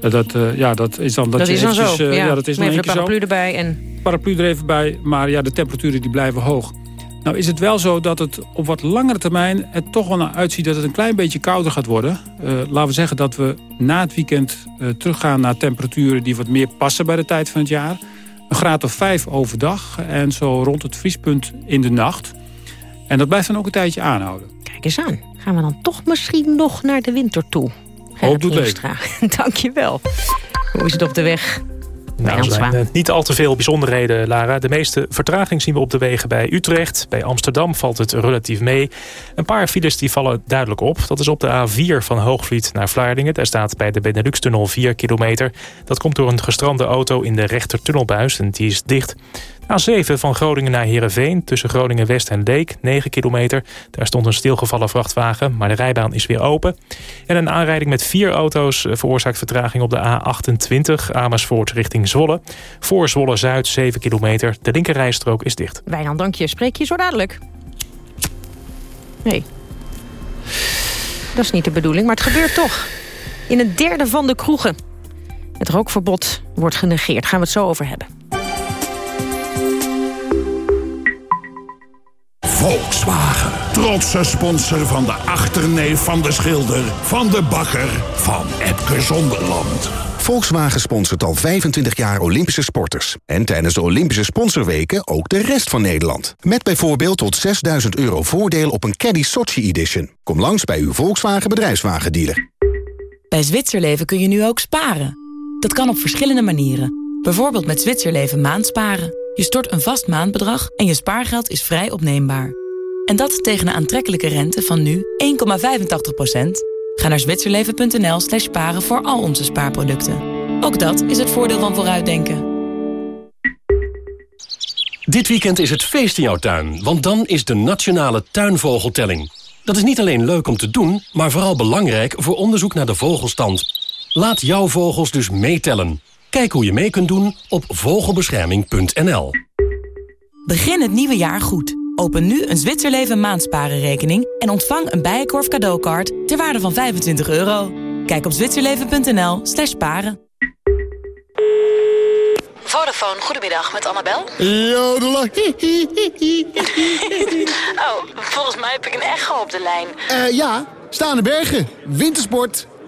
dat, uh, ja, dat is dan... Dat, dat is dan zo, uh, ja. ja. dat is dan een paraplu zo. erbij. En... Paraplu er even bij, maar ja, de temperaturen die blijven hoog. Nou is het wel zo dat het op wat langere termijn er toch wel naar uitziet dat het een klein beetje kouder gaat worden. Uh, laten we zeggen dat we na het weekend uh, teruggaan naar temperaturen die wat meer passen bij de tijd van het jaar. Een graad of vijf overdag en zo rond het vriespunt in de nacht. En dat blijft dan ook een tijdje aanhouden. Kijk eens aan. Gaan we dan toch misschien nog naar de winter toe? Hoop doet leuk. Dank je wel. Hoe is het op de weg? Nou, er zijn eh, niet al te veel bijzonderheden, Lara. De meeste vertraging zien we op de wegen bij Utrecht. Bij Amsterdam valt het relatief mee. Een paar files die vallen duidelijk op. Dat is op de A4 van Hoogvliet naar Vlaardingen. Daar staat bij de Benelux-tunnel 4 kilometer. Dat komt door een gestrande auto in de rechtertunnelbuis en die is dicht. A7 van Groningen naar Heerenveen, tussen Groningen West en Leek, 9 kilometer. Daar stond een stilgevallen vrachtwagen, maar de rijbaan is weer open. En een aanrijding met vier auto's veroorzaakt vertraging op de A28 Amersfoort richting Zwolle. Voor Zwolle-Zuid, 7 kilometer. De linkerrijstrook is dicht. Wijnand, dank je. Spreek je zo dadelijk. Nee. Dat is niet de bedoeling, maar het gebeurt toch. In een derde van de kroegen. Het rookverbod wordt genegeerd. Gaan we het zo over hebben. Volkswagen. Trotse sponsor van de achterneef van de schilder... van de bakker van Epke Zonderland. Volkswagen sponsort al 25 jaar Olympische sporters. En tijdens de Olympische sponsorweken ook de rest van Nederland. Met bijvoorbeeld tot 6000 euro voordeel op een Caddy Sochi Edition. Kom langs bij uw Volkswagen bedrijfswagendealer. Bij Zwitserleven kun je nu ook sparen. Dat kan op verschillende manieren. Bijvoorbeeld met Zwitserleven maandsparen. Je stort een vast maandbedrag en je spaargeld is vrij opneembaar. En dat tegen een aantrekkelijke rente van nu 1,85%. Ga naar zwitserleven.nl slash sparen voor al onze spaarproducten. Ook dat is het voordeel van vooruitdenken. Dit weekend is het feest in jouw tuin, want dan is de Nationale Tuinvogeltelling. Dat is niet alleen leuk om te doen, maar vooral belangrijk voor onderzoek naar de vogelstand. Laat jouw vogels dus meetellen. Kijk hoe je mee kunt doen op vogelbescherming.nl. Begin het nieuwe jaar goed. Open nu een Zwitserleven maandsparenrekening... en ontvang een Bijenkorf cadeaukaart ter waarde van 25 euro. Kijk op zwitserleven.nl slash paren. Vodafone, goedemiddag, met Annabel. Jodela. oh, volgens mij heb ik een echo op de lijn. Uh, ja, staande bergen, wintersport...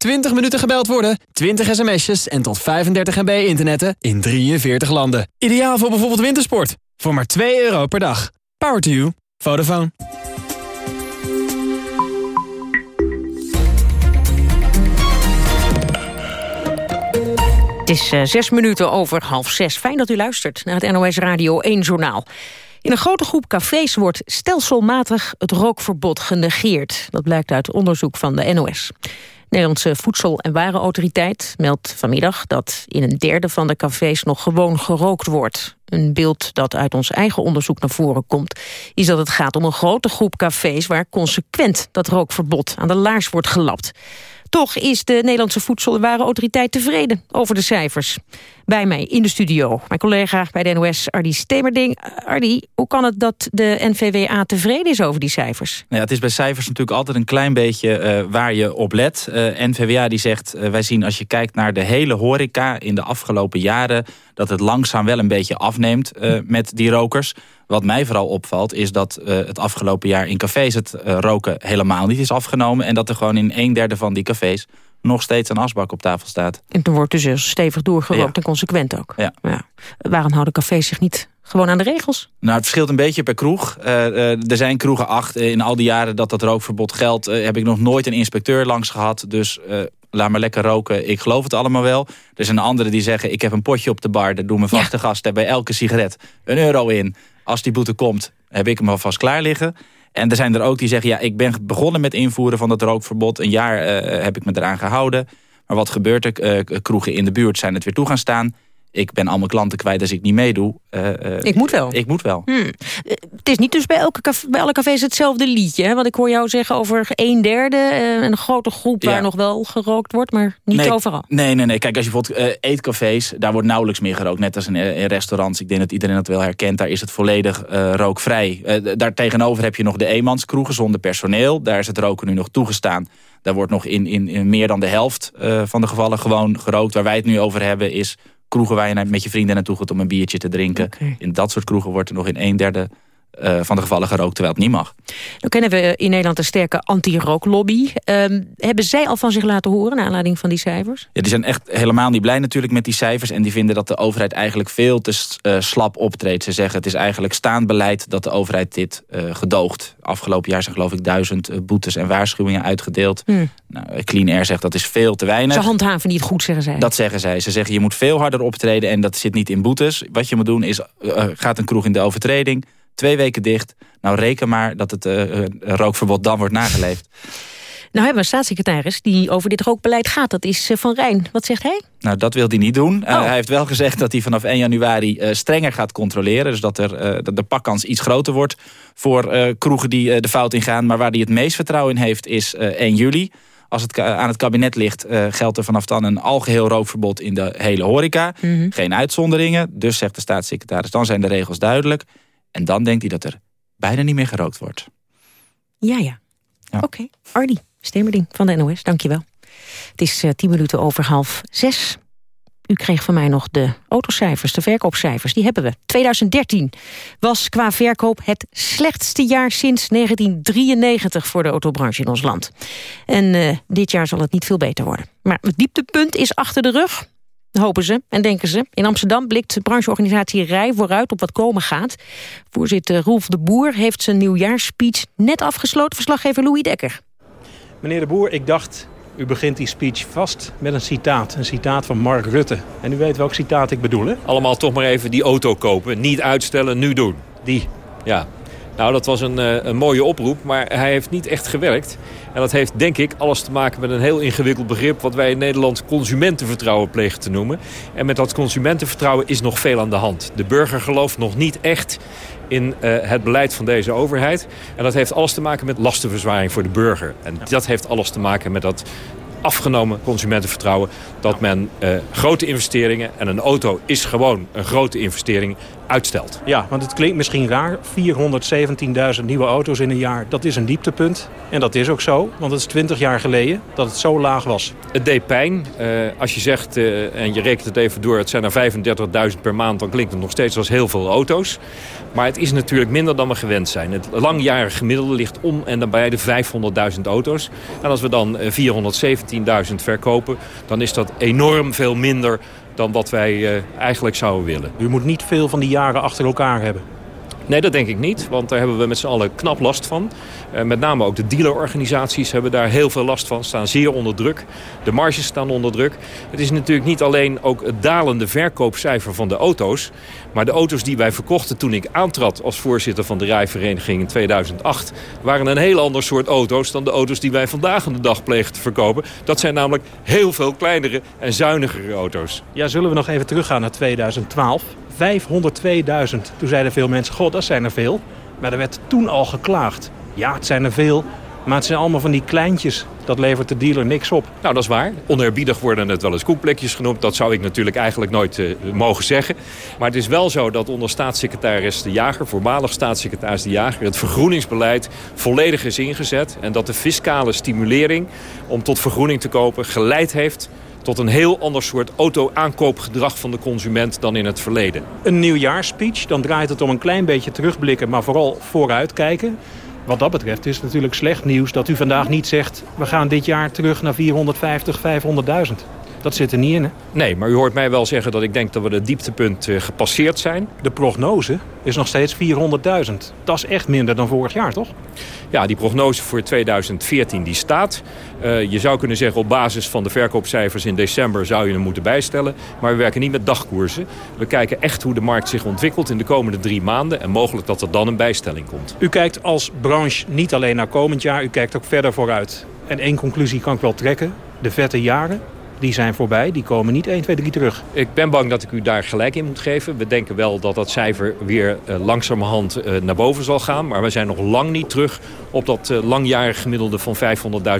20 minuten gebeld worden, 20 sms'jes en tot 35 MB internetten in 43 landen. Ideaal voor bijvoorbeeld wintersport. Voor maar 2 euro per dag. Power to you. Vodafone. Het is uh, zes minuten over half zes. Fijn dat u luistert naar het NOS Radio 1 Journaal. In een grote groep cafés wordt stelselmatig het rookverbod genegeerd. Dat blijkt uit onderzoek van de NOS. Nederlandse Voedsel- en Warenautoriteit meldt vanmiddag... dat in een derde van de cafés nog gewoon gerookt wordt. Een beeld dat uit ons eigen onderzoek naar voren komt... is dat het gaat om een grote groep cafés... waar consequent dat rookverbod aan de laars wordt gelapt. Toch is de Nederlandse Voedsel- en tevreden over de cijfers. Bij mij in de studio, mijn collega bij de NOS, Ardi Stemerding. Ardi, hoe kan het dat de NVWA tevreden is over die cijfers? Nou ja, het is bij cijfers natuurlijk altijd een klein beetje uh, waar je op let. Uh, NVWA die zegt, uh, wij zien als je kijkt naar de hele horeca in de afgelopen jaren... dat het langzaam wel een beetje afneemt met die rokers. Wat mij vooral opvalt is dat uh, het afgelopen jaar in cafés het uh, roken helemaal niet is afgenomen. En dat er gewoon in een derde van die cafés nog steeds een asbak op tafel staat. En dan wordt dus stevig doorgerookt ja. en consequent ook. Ja. ja. Waarom houden cafés zich niet gewoon aan de regels? Nou, het verschilt een beetje per kroeg. Uh, er zijn kroegen acht. In al die jaren dat dat rookverbod geldt... heb ik nog nooit een inspecteur langs gehad. Dus laat maar lekker roken. Ik geloof het allemaal wel. Er zijn anderen die zeggen... ik heb een potje op de bar. Daar doen mijn vaste ja. gasten bij elke sigaret een euro in. Als die boete komt, heb ik hem alvast klaar liggen. En er zijn er ook die zeggen... ja, ik ben begonnen met invoeren van het rookverbod. Een jaar heb ik me eraan gehouden. Maar wat gebeurt er? Kroegen in de buurt zijn het weer toe gaan staan. Ik ben al mijn klanten kwijt als ik niet meedoe. Uh, ik moet wel. Ik moet wel. Hmm. Het is niet dus bij, elke café, bij alle cafés hetzelfde liedje. Hè? Want ik hoor jou zeggen over een derde... Uh, een grote groep ja. waar nog wel gerookt wordt, maar niet nee, overal. Nee, nee, nee. Kijk, als je bijvoorbeeld eetcafés... daar wordt nauwelijks meer gerookt. Net als in, in, restaurants. Ik denk dat iedereen dat wel herkent. Daar is het volledig rookvrij. daar tegenover heb je nog de eenmanskroegen zonder personeel. Daar is het roken nu nog toegestaan. Daar wordt nog in, in, in meer dan de helft van de gevallen gewoon gerookt. Waar wij het nu over hebben is kroegen waar je met je vrienden naartoe gaat om een biertje te drinken. Okay. In dat soort kroegen wordt er nog in een derde uh, van de gevallen gerookt terwijl het niet mag. Dan kennen we in Nederland een sterke anti-rooklobby. Um, hebben zij al van zich laten horen naar aanleiding van die cijfers? Ja, die zijn echt helemaal niet blij natuurlijk met die cijfers. En die vinden dat de overheid eigenlijk veel te uh, slap optreedt. Ze zeggen het is eigenlijk staand beleid dat de overheid dit uh, gedoogt. Afgelopen jaar zijn geloof ik duizend boetes en waarschuwingen uitgedeeld. Hmm. Nou, Clean Air zegt dat is veel te weinig. Ze handhaven niet goed, zeggen zij. Dat zeggen zij. Ze zeggen je moet veel harder optreden en dat zit niet in boetes. Wat je moet doen is, gaat een kroeg in de overtreding Twee weken dicht. Nou, reken maar dat het uh, rookverbod dan wordt nageleefd. Nou hebben we een staatssecretaris die over dit rookbeleid gaat. Dat is Van Rijn. Wat zegt hij? Nou, dat wil hij niet doen. Oh. hij heeft wel gezegd dat hij vanaf 1 januari uh, strenger gaat controleren. Dus dat, er, dat de pakkans iets groter wordt voor kroegen die de fout ingaan. Maar waar hij het meest vertrouwen in heeft is 1 juli. Als het aan het kabinet ligt, geldt er vanaf dan een algeheel rookverbod in de hele horeca. Mhm. Geen uitzonderingen. Dus zegt de staatssecretaris, dan zijn de regels duidelijk. En dan denkt hij dat er bijna niet meer gerookt wordt. Ja, ja. Oké. Okay. Arnie Stemmerding van de NOS, dankjewel. Het is uh, tien minuten over half zes. U kreeg van mij nog de autocijfers, de verkoopcijfers. Die hebben we. 2013 was qua verkoop het slechtste jaar sinds 1993 voor de autobranche in ons land. En uh, dit jaar zal het niet veel beter worden. Maar het dieptepunt is achter de rug hopen ze en denken ze. In Amsterdam blikt de brancheorganisatie Rij vooruit op wat komen gaat. Voorzitter Roelf de Boer heeft zijn nieuwjaarsspeech net afgesloten. Verslaggever Louis Dekker. Meneer de Boer, ik dacht, u begint die speech vast met een citaat. Een citaat van Mark Rutte. En u weet welk citaat ik bedoel, hè? Allemaal toch maar even die auto kopen. Niet uitstellen, nu doen. Die? Ja. Nou, dat was een, eh, een mooie oproep, maar hij heeft niet echt gewerkt. En dat heeft, denk ik, alles te maken met een heel ingewikkeld begrip... wat wij in Nederland consumentenvertrouwen plegen te noemen. En met dat consumentenvertrouwen is nog veel aan de hand. De burger gelooft nog niet echt in uh, het beleid van deze overheid. En dat heeft alles te maken met lastenverzwaring voor de burger. En dat heeft alles te maken met dat afgenomen consumentenvertrouwen... dat men uh, grote investeringen, en een auto is gewoon een grote investering uitstelt. Ja, want het klinkt misschien raar. 417.000 nieuwe auto's in een jaar, dat is een dieptepunt. En dat is ook zo, want het is 20 jaar geleden dat het zo laag was. Het deed pijn. Uh, als je zegt, uh, en je rekent het even door, het zijn er 35.000 per maand... dan klinkt het nog steeds als heel veel auto's. Maar het is natuurlijk minder dan we gewend zijn. Het langjarige gemiddelde ligt om en nabij de 500.000 auto's. En als we dan 417.000 verkopen, dan is dat enorm veel minder dan wat wij uh, eigenlijk zouden willen. U moet niet veel van die jaren achter elkaar hebben. Nee, dat denk ik niet, want daar hebben we met z'n allen knap last van. Uh, met name ook de dealerorganisaties hebben daar heel veel last van, staan zeer onder druk. De marges staan onder druk. Het is natuurlijk niet alleen ook het dalende verkoopcijfer van de auto's... maar de auto's die wij verkochten toen ik aantrad als voorzitter van de rijvereniging in 2008... waren een heel ander soort auto's dan de auto's die wij vandaag aan de dag plegen te verkopen. Dat zijn namelijk heel veel kleinere en zuinigere auto's. Ja, zullen we nog even teruggaan naar 2012? 502.000. Toen zeiden veel mensen, god, dat zijn er veel. Maar er werd toen al geklaagd. Ja, het zijn er veel, maar het zijn allemaal van die kleintjes. Dat levert de dealer niks op. Nou, dat is waar. Oneerbiedig worden het wel eens koekplekjes genoemd. Dat zou ik natuurlijk eigenlijk nooit uh, mogen zeggen. Maar het is wel zo dat onder staatssecretaris De Jager... voormalig staatssecretaris De Jager... het vergroeningsbeleid volledig is ingezet. En dat de fiscale stimulering om tot vergroening te kopen... geleid heeft tot een heel ander soort auto-aankoopgedrag van de consument dan in het verleden. Een nieuwjaarspeech, dan draait het om een klein beetje terugblikken, maar vooral vooruitkijken. Wat dat betreft is het natuurlijk slecht nieuws dat u vandaag niet zegt... we gaan dit jaar terug naar 450, 500.000. Dat zit er niet in, hè? Nee, maar u hoort mij wel zeggen dat ik denk dat we de dieptepunt uh, gepasseerd zijn. De prognose is nog steeds 400.000. Dat is echt minder dan vorig jaar, toch? Ja, die prognose voor 2014 die staat. Uh, je zou kunnen zeggen op basis van de verkoopcijfers in december zou je hem moeten bijstellen. Maar we werken niet met dagkoersen. We kijken echt hoe de markt zich ontwikkelt in de komende drie maanden. En mogelijk dat er dan een bijstelling komt. U kijkt als branche niet alleen naar komend jaar, u kijkt ook verder vooruit. En één conclusie kan ik wel trekken. De vette jaren, die zijn voorbij. Die komen niet 1, 2, 3 terug. Ik ben bang dat ik u daar gelijk in moet geven. We denken wel dat dat cijfer weer uh, langzamerhand uh, naar boven zal gaan. Maar we zijn nog lang niet terug op dat uh, langjarig gemiddelde van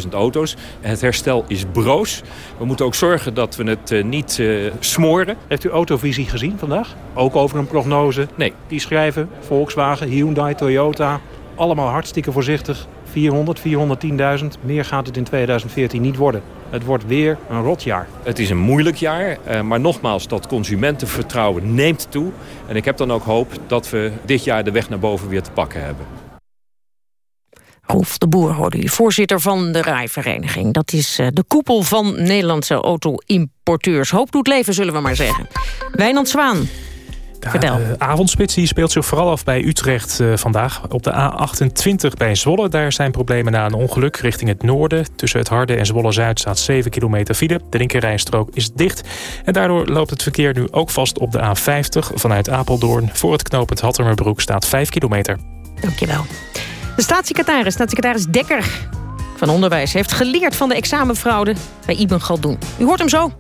500.000 auto's. Het herstel is broos. We moeten ook zorgen dat we het niet smoren. Heeft u Autovisie gezien vandaag? Ook over een prognose? Nee. Die schrijven Volkswagen, Hyundai, Toyota allemaal hartstikke voorzichtig. 400, 410.000. Meer gaat het in 2014 niet worden. Het wordt weer een rotjaar. Het is een moeilijk jaar, eh, maar nogmaals, dat consumentenvertrouwen neemt toe. En ik heb dan ook hoop dat we dit jaar de weg naar boven weer te pakken hebben. Rolf de Boer hoorde u, voorzitter van de RAI-vereniging. Dat is eh, de koepel van Nederlandse auto-importeurs. Hoop doet leven, zullen we maar zeggen. Wijnand Zwaan, Vertel. De avondspits die speelt zich vooral af bij Utrecht uh, vandaag. Op de A28 bij Zwolle. Daar zijn problemen na een ongeluk richting het noorden. Tussen het Harde en Zwolle-Zuid staat 7 kilometer file. De linkerrijstrook is dicht. En daardoor loopt het verkeer nu ook vast op de A50 vanuit Apeldoorn. Voor het knooppunt Hattermerbroek staat 5 kilometer. Dankjewel. De staatssecretaris, staatssecretaris Dekker van Onderwijs... heeft geleerd van de examenfraude bij Ibn Galdoen. U hoort hem zo.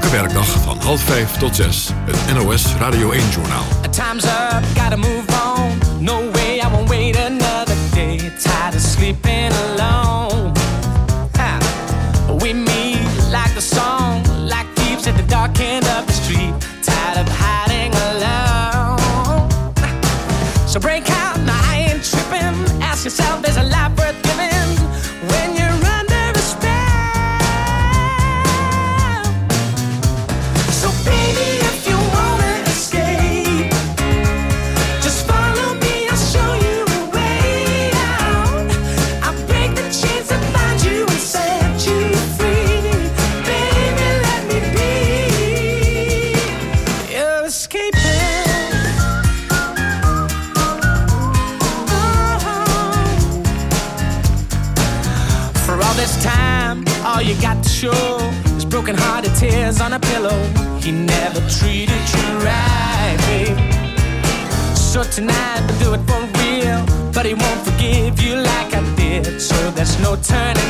Elke werkdag van half vijf tot zes. Het NOS Radio 1-journaal. Time's up, gotta move on. No way, I won't wait another day. Tired of sleeping alone. Ha. We meet like the song, like thieves at the dark end of the street. Tired of hiding alone. So break out, now I ain't tripping. Ask yourself, there's a life worth turning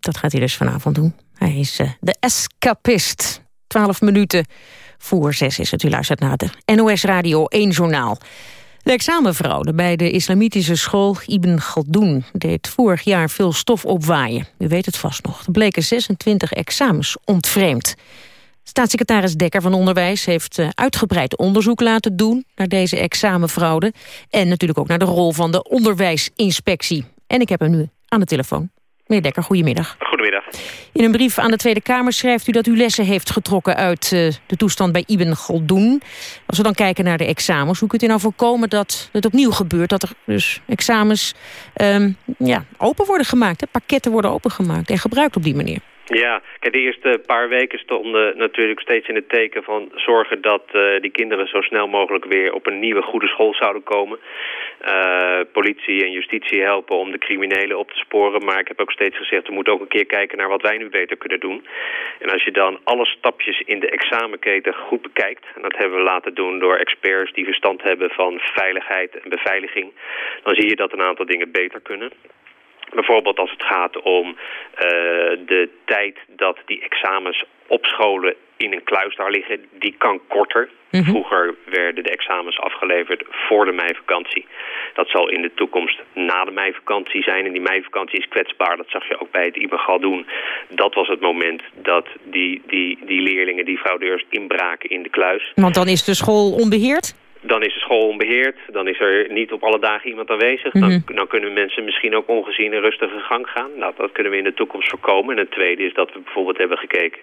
Dat gaat hij dus vanavond doen. Hij is eh, de escapist. Twaalf minuten voor zes is het. U luistert naar de NOS Radio 1 Journaal. De examenfraude bij de islamitische school Ibn Galdoen... deed vorig jaar veel stof opwaaien. U weet het vast nog. Er bleken 26 examens ontvreemd. Staatssecretaris Dekker van Onderwijs heeft eh, uitgebreid onderzoek laten doen... naar deze examenfraude. En natuurlijk ook naar de rol van de onderwijsinspectie. En ik heb hem nu aan de telefoon. Meneer Dekker, goedemiddag. Goedemiddag. In een brief aan de Tweede Kamer schrijft u dat u lessen heeft getrokken... uit eh, de toestand bij Ibn Galdoen. Als we dan kijken naar de examens, hoe kunt u nou voorkomen dat het opnieuw gebeurt? Dat er dus examens ehm, ja, open worden gemaakt, hè? pakketten worden opengemaakt en gebruikt op die manier? Ja, kijk, de eerste paar weken stonden natuurlijk steeds in het teken van zorgen dat eh, die kinderen zo snel mogelijk weer op een nieuwe goede school zouden komen. Eh, politie en justitie helpen om de criminelen op te sporen. Maar ik heb ook steeds gezegd, we moeten ook een keer kijken naar wat wij nu beter kunnen doen. En als je dan alle stapjes in de examenketen goed bekijkt, en dat hebben we laten doen door experts die verstand hebben van veiligheid en beveiliging, dan zie je dat een aantal dingen beter kunnen. Bijvoorbeeld als het gaat om eh, de tijd dat die examens op scholen in een kluis daar liggen, die kan korter. Vroeger werden de examens afgeleverd voor de meivakantie. Dat zal in de toekomst na de meivakantie zijn. En die meivakantie is kwetsbaar. Dat zag je ook bij het IBEGAL doen. Dat was het moment dat die, die, die leerlingen, die fraudeurs inbraken in de kluis. Want dan is de school onbeheerd? Dan is de school onbeheerd. Dan is er niet op alle dagen iemand aanwezig. Dan, dan kunnen mensen misschien ook ongezien een rustige gang gaan. Nou, dat kunnen we in de toekomst voorkomen. En het tweede is dat we bijvoorbeeld hebben gekeken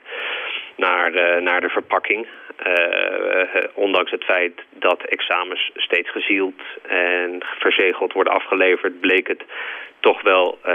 naar, de- naar de verpakking. Eh, ondanks het feit dat examens steeds gezield en verzegeld worden afgeleverd... bleek het toch wel eh,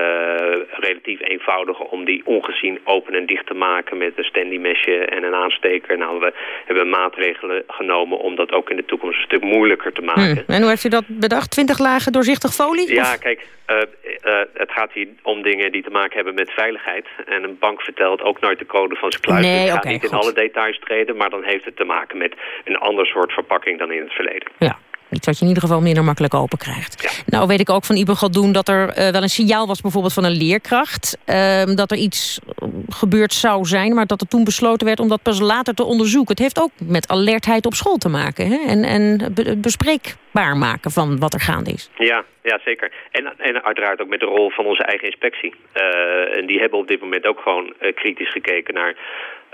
relatief eenvoudig om die ongezien open en dicht te maken met een standy mesje en een aansteker. Nou, we hebben maatregelen genomen om dat ook in de toekomst een stuk moeilijker te maken. Hm. En hoe heeft u dat bedacht? 20 lagen doorzichtig folie? Ja, Of- kijk, eh, eh, het gaat hier om dingen die te maken hebben met veiligheid. En een bank vertelt ook nooit de code van zijn kluis. Nee, ga oké, niet in alle details treden, maar dan heeft het te maken met een ander soort verpakking dan in het verleden. Ja, iets wat je in ieder geval minder makkelijk open krijgt. Nou weet ik ook van Iber doen dat er eh, wel een signaal was... bijvoorbeeld van een leerkracht... ehm, dat er iets eh, gebeurd zou zijn... maar dat er toen besloten werd om dat pas later te onderzoeken. Het heeft ook met alertheid op school te maken. Hè? En, en be- bespreekbaar maken van wat er gaande is. Ja, ja zeker. En, en uiteraard ook met de rol van onze eigen inspectie. Eh, en die hebben op dit moment ook gewoon kritisch gekeken naar...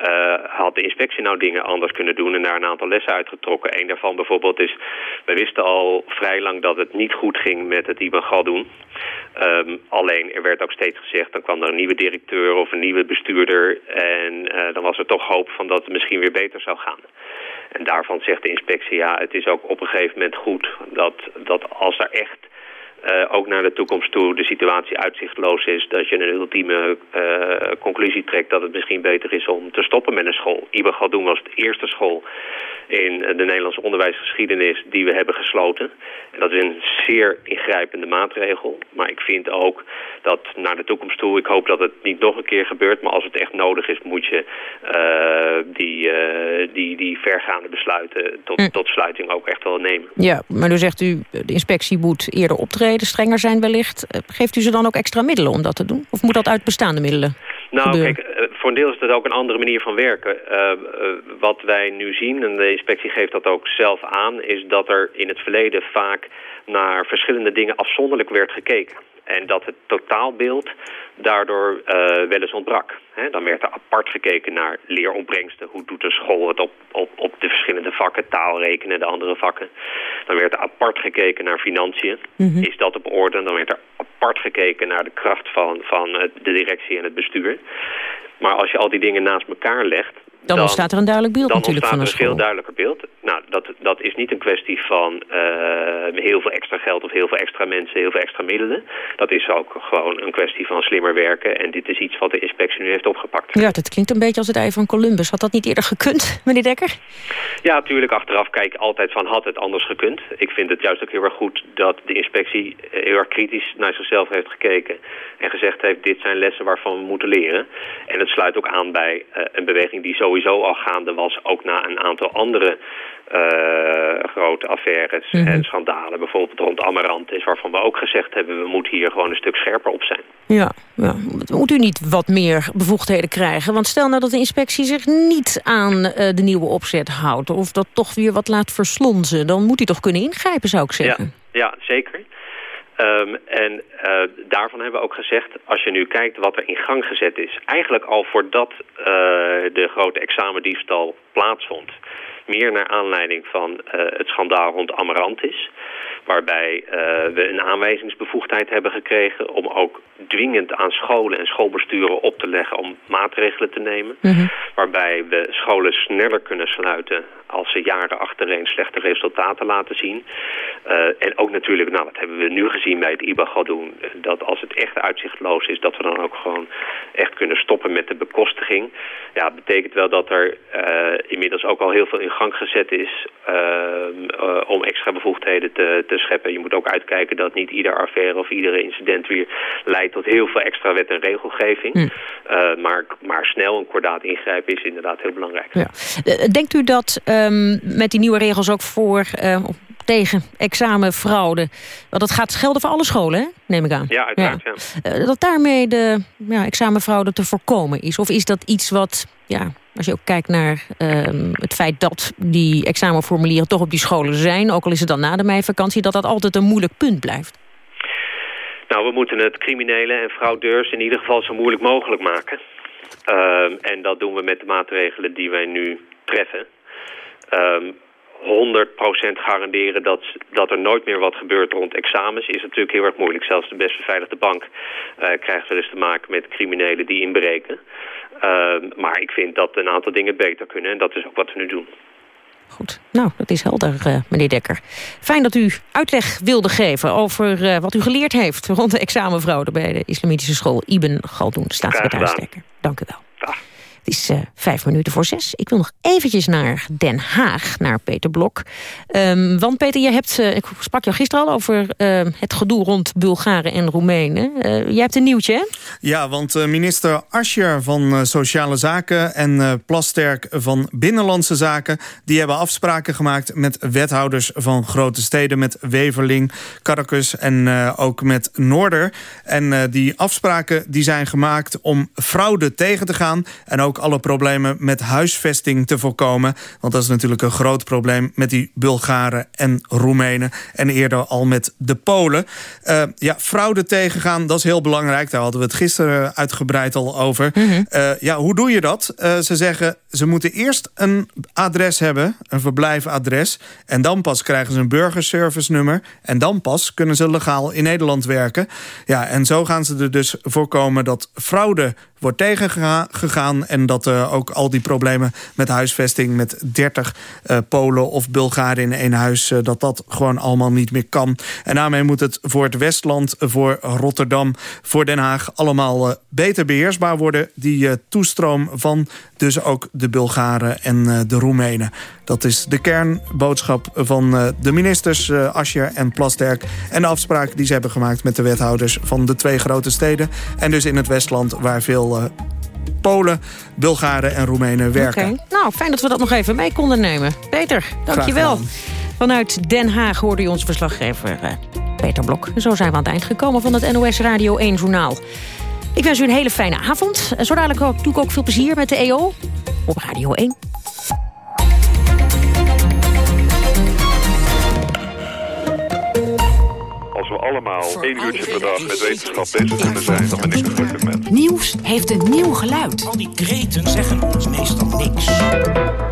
eh, had de inspectie nou dingen anders kunnen doen en daar een aantal lessen uitgetrokken. Een daarvan bijvoorbeeld is, we wisten al vrij lang dat het niet goed ging met het IBAN doen. Ehm, alleen er werd ook steeds gezegd, dan kwam er een nieuwe directeur of een nieuwe bestuurder. En eh, dan was er toch hoop van dat het misschien weer beter zou gaan. En daarvan zegt de inspectie, ja, het is ook op een gegeven moment goed dat, dat als er echt eh, ook naar de toekomst toe de situatie uitzichtloos is... dat je een ultieme eh, conclusie trekt dat het misschien beter is om te stoppen met een school. Iber Galdoen was de eerste school in eh, de Nederlandse onderwijsgeschiedenis die we hebben gesloten. En dat is een zeer ingrijpende maatregel. Maar ik vind ook dat naar de toekomst toe, ik hoop dat het niet nog een keer gebeurt... maar als het echt nodig is, moet je die, die, die vergaande besluiten tot, tot sluiting ook echt wel nemen. Ja, maar nu zegt u, de inspectie moet eerder optreden, strenger zijn wellicht. Eh, Geeft u ze dan ook extra middelen om dat te doen? Of moet dat uit bestaande middelen Nou, gebeuren? kijk, eh, voor een deel is dat ook een andere manier van werken. Eh, wat wij nu zien, en de inspectie geeft dat ook zelf aan... is dat er in het verleden vaak naar verschillende dingen afzonderlijk werd gekeken. En dat het totaalbeeld daardoor eh, wel eens ontbrak. Dan werd er apart gekeken naar leeropbrengsten. Hoe doet een school het op, op, op de verschillende vakken, taal, rekenen, de andere vakken. Dan werd er apart gekeken naar financiën. Mhm. Is dat op orde? Dan werd er apart gekeken naar de kracht van, van de directie en het bestuur. Maar als je al die dingen naast elkaar legt... Dan, ontstaat er een duidelijk beeld dan natuurlijk van ontstaat een er een school. veel duidelijker beeld. Dat, dat is niet een kwestie van eh, heel veel extra geld of heel veel extra mensen, heel veel extra middelen. Dat is ook gewoon een kwestie van slimmer werken. En dit is iets wat de inspectie nu heeft opgepakt. Ja, dat klinkt een beetje als het ei van Columbus. Had dat niet eerder gekund, meneer Dekker? Ja, natuurlijk achteraf kijk ik altijd van had het anders gekund. Ik vind het juist ook heel erg goed dat de inspectie eh, heel erg kritisch naar zichzelf heeft gekeken. En gezegd heeft dit zijn lessen waarvan we moeten leren. En het sluit ook aan bij eh, een beweging die sowieso al gaande was. Ook na een aantal andere grote affaires Mhm. en schandalen. Bijvoorbeeld rond Amarantis waarvan we ook gezegd hebben we moeten hier gewoon een stuk scherper op zijn. Ja, ja. Moet u niet wat meer bevoegdheden krijgen? Want stel nou dat de inspectie zich niet aan eh, de nieuwe opzet houdt... of dat toch weer wat laat verslonzen... dan moet hij toch kunnen ingrijpen, zou ik zeggen. Ja, ja zeker. Ehm, en eh, daarvan hebben we ook gezegd, als je nu kijkt wat er in gang gezet is... eigenlijk al voordat eh, de grote examendiefstal plaatsvond... meer naar aanleiding van eh, het schandaal rond Amarantis... Waarbij eh, we een aanwijzingsbevoegdheid hebben gekregen om ook dwingend aan scholen en schoolbesturen op te leggen om maatregelen te nemen. Waarbij we scholen sneller kunnen sluiten als ze jaren achtereen slechte resultaten laten zien. Eh, en ook natuurlijk, nou dat hebben we nu gezien bij het IBAGO doen, dat als het echt uitzichtloos is, dat we dan ook gewoon echt kunnen stoppen met de bekostiging. Ja, betekent wel dat er eh, inmiddels ook al heel veel in gang gezet is eh, om extra bevoegdheden te, te scheppen. Je moet ook uitkijken dat niet ieder affaire of iedere incident weer leidt tot heel veel extra wet en regelgeving. Eh, maar, maar snel en kordaat ingrijpen is inderdaad heel belangrijk. Ja. Denkt u dat ehm, met die nieuwe regels ook voor, eh, of tegen examenfraude... want dat gaat gelden voor alle scholen, hè? neem ik aan. Ja, uiteraard. Ja. Eh, dat daarmee de ja, examenfraude te voorkomen is? Of is dat iets wat, ja, als je ook kijkt naar ehm, het feit dat die examenformulieren toch op die scholen zijn... ook al is het dan na de meivakantie, dat dat altijd een moeilijk punt blijft? Nou, we moeten het criminelen en fraudeurs in ieder geval zo moeilijk mogelijk maken. Ehm, en dat doen we met de maatregelen die wij nu treffen. Ehm 100% garanderen dat, dat er nooit meer wat gebeurt rond examens is natuurlijk heel erg moeilijk. Zelfs de best beveiligde bank eh, krijgt wel eens te maken met criminelen die inbreken. Ehm, maar ik vind dat een aantal dingen beter kunnen en dat is ook wat we nu doen. Nou, dat is helder, eh, meneer Dekker. Fijn dat u uitleg wilde geven over eh, wat u geleerd heeft... rond de examenfraude bij de islamitische school Ibn Galdoen, staatssecretaris. Dekker. Dank u wel. Het is eh, vijf minuten voor zes. Ik wil nog eventjes naar Den Haag, naar Peter Blok. Ehm, want Peter, je hebt, eh, ik sprak jou gisteren al over eh, het gedoe rond Bulgaren en Roemenen. Eh, jij hebt een nieuwtje, hè? Ja, want minister Ascher van Sociale Zaken en Plasterk van Binnenlandse Zaken... die hebben afspraken gemaakt met wethouders van grote steden... met Weverling, Caracas en ook met Noorder. En die afspraken die zijn gemaakt om fraude tegen te gaan... en ook alle problemen met huisvesting te voorkomen. Want dat is natuurlijk een groot probleem met die Bulgaren en Roemenen... en eerder al met de Polen. Eh, ja, fraude tegengaan, dat is heel belangrijk. Daar hadden we het gisteren uitgebreid al over. Eh, ja, hoe doe je dat? Eh, ze zeggen, ze moeten eerst een adres hebben, een verblijfadres... en dan pas krijgen ze een burgerservice nummer... en dan pas kunnen ze legaal in Nederland werken. Ja, en zo gaan ze er dus voorkomen dat fraude wordt tegengegaan... en dat eh, ook al die problemen met huisvesting... met 30 eh, Polen of Bulgaren in één huis... eh, dat dat gewoon allemaal niet meer kan. En daarmee moet het voor het Westland, voor Rotterdam... voor Den Haag allemaal beter beheersbaar worden... die toestroom van dus ook de Bulgaren en de Roemenen. Dat is de kernboodschap van de ministers Ascher en Plasterk... en de afspraak die ze hebben gemaakt met de wethouders van de twee grote steden. En dus in het Westland waar veel Polen, Bulgaren en Roemenen werken. Nou, fijn dat we dat nog even mee konden nemen. Peter, dankjewel. Vanuit Den Haag hoorde u ons verslaggever eh, Peter Blok. Zo zijn we aan het eind gekomen van het NOS Radio 1 Journaal. Ik wens u een hele fijne avond. En zo dadelijk doe ik ook veel plezier met de EO op Radio 1. We allemaal één uurtje per dag met wetenschap bezig kunnen zijn, dan ben ik een gelukkig mens. Nieuws heeft een nieuw geluid. Al die kreten zeggen ons meestal niks.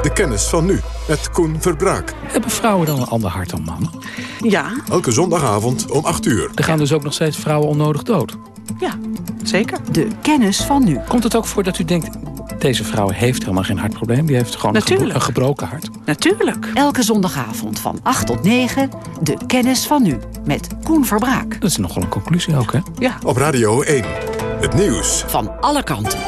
De kennis van nu, met Koen Verbraak. Hebben vrouwen dan een ander hart dan mannen? Ja, Elke zondagavond om 8 uur. Er gaan dus ook nog steeds vrouwen onnodig dood. ja, zeker. De kennis van nu. Komt het ook voor dat u denkt... deze vrouw heeft helemaal geen hartprobleem. Die heeft gewoon een, gebro- Natuurlijk. een gebroken hart. Natuurlijk. Elke zondagavond van 8 tot 9. De kennis van nu. Met Koen Verbraak. Dat is nogal een conclusie ook, hè? Ja. Op Radio 1. Het nieuws Van alle kanten.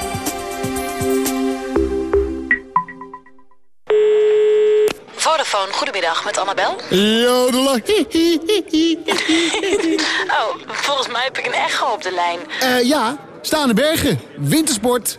Vodafone, goedemiddag, met Annabel. Jodela. Oh, volgens mij heb ik een echo op de lijn. Eh ja, staande bergen, wintersport,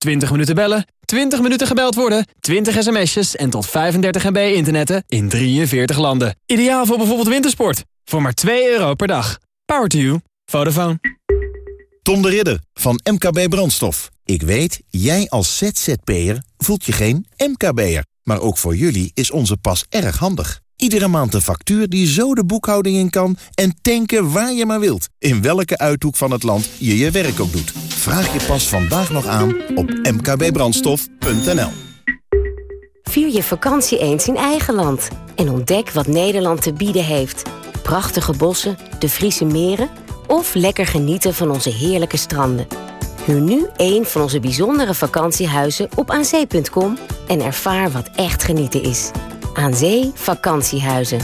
20 minuten bellen, 20 minuten gebeld worden, 20 sms'jes en tot 35 MB internetten in 43 landen. Ideaal voor bijvoorbeeld wintersport. Voor maar 2 euro per dag. Power to you. Vodafone. Tom de Ridder van MKB Brandstof. Ik weet, jij als ZZP'er voelt je geen MKB'er. Maar ook voor jullie is onze pas erg handig. Iedere maand een factuur die zo de boekhouding in kan... en tanken waar je maar wilt. In welke uithoek van het land je je werk ook doet. Vraag je pas vandaag nog aan op mkbbrandstof.nl. Vier je vakantie eens in eigen land. En ontdek wat Nederland te bieden heeft. Prachtige bossen, de Friese meren... of lekker genieten van onze heerlijke stranden. Huur nu een van onze bijzondere vakantiehuizen op aanzee.com... en ervaar wat echt genieten is. Aan Zee Vakantiehuizen.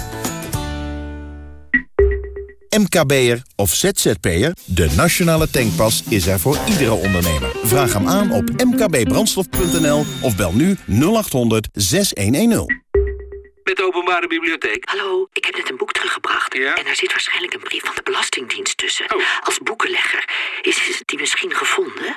MKB'er of ZZP'er, de nationale tankpas is er voor iedere ondernemer. Vraag hem aan op mkbbrandstof.nl of bel nu 0800 6110. Met de openbare bibliotheek. Hallo, ik heb net een boek teruggebracht. Ja? En daar zit waarschijnlijk een brief van de Belastingdienst tussen. Als boekenlegger. Is, is die misschien gevonden?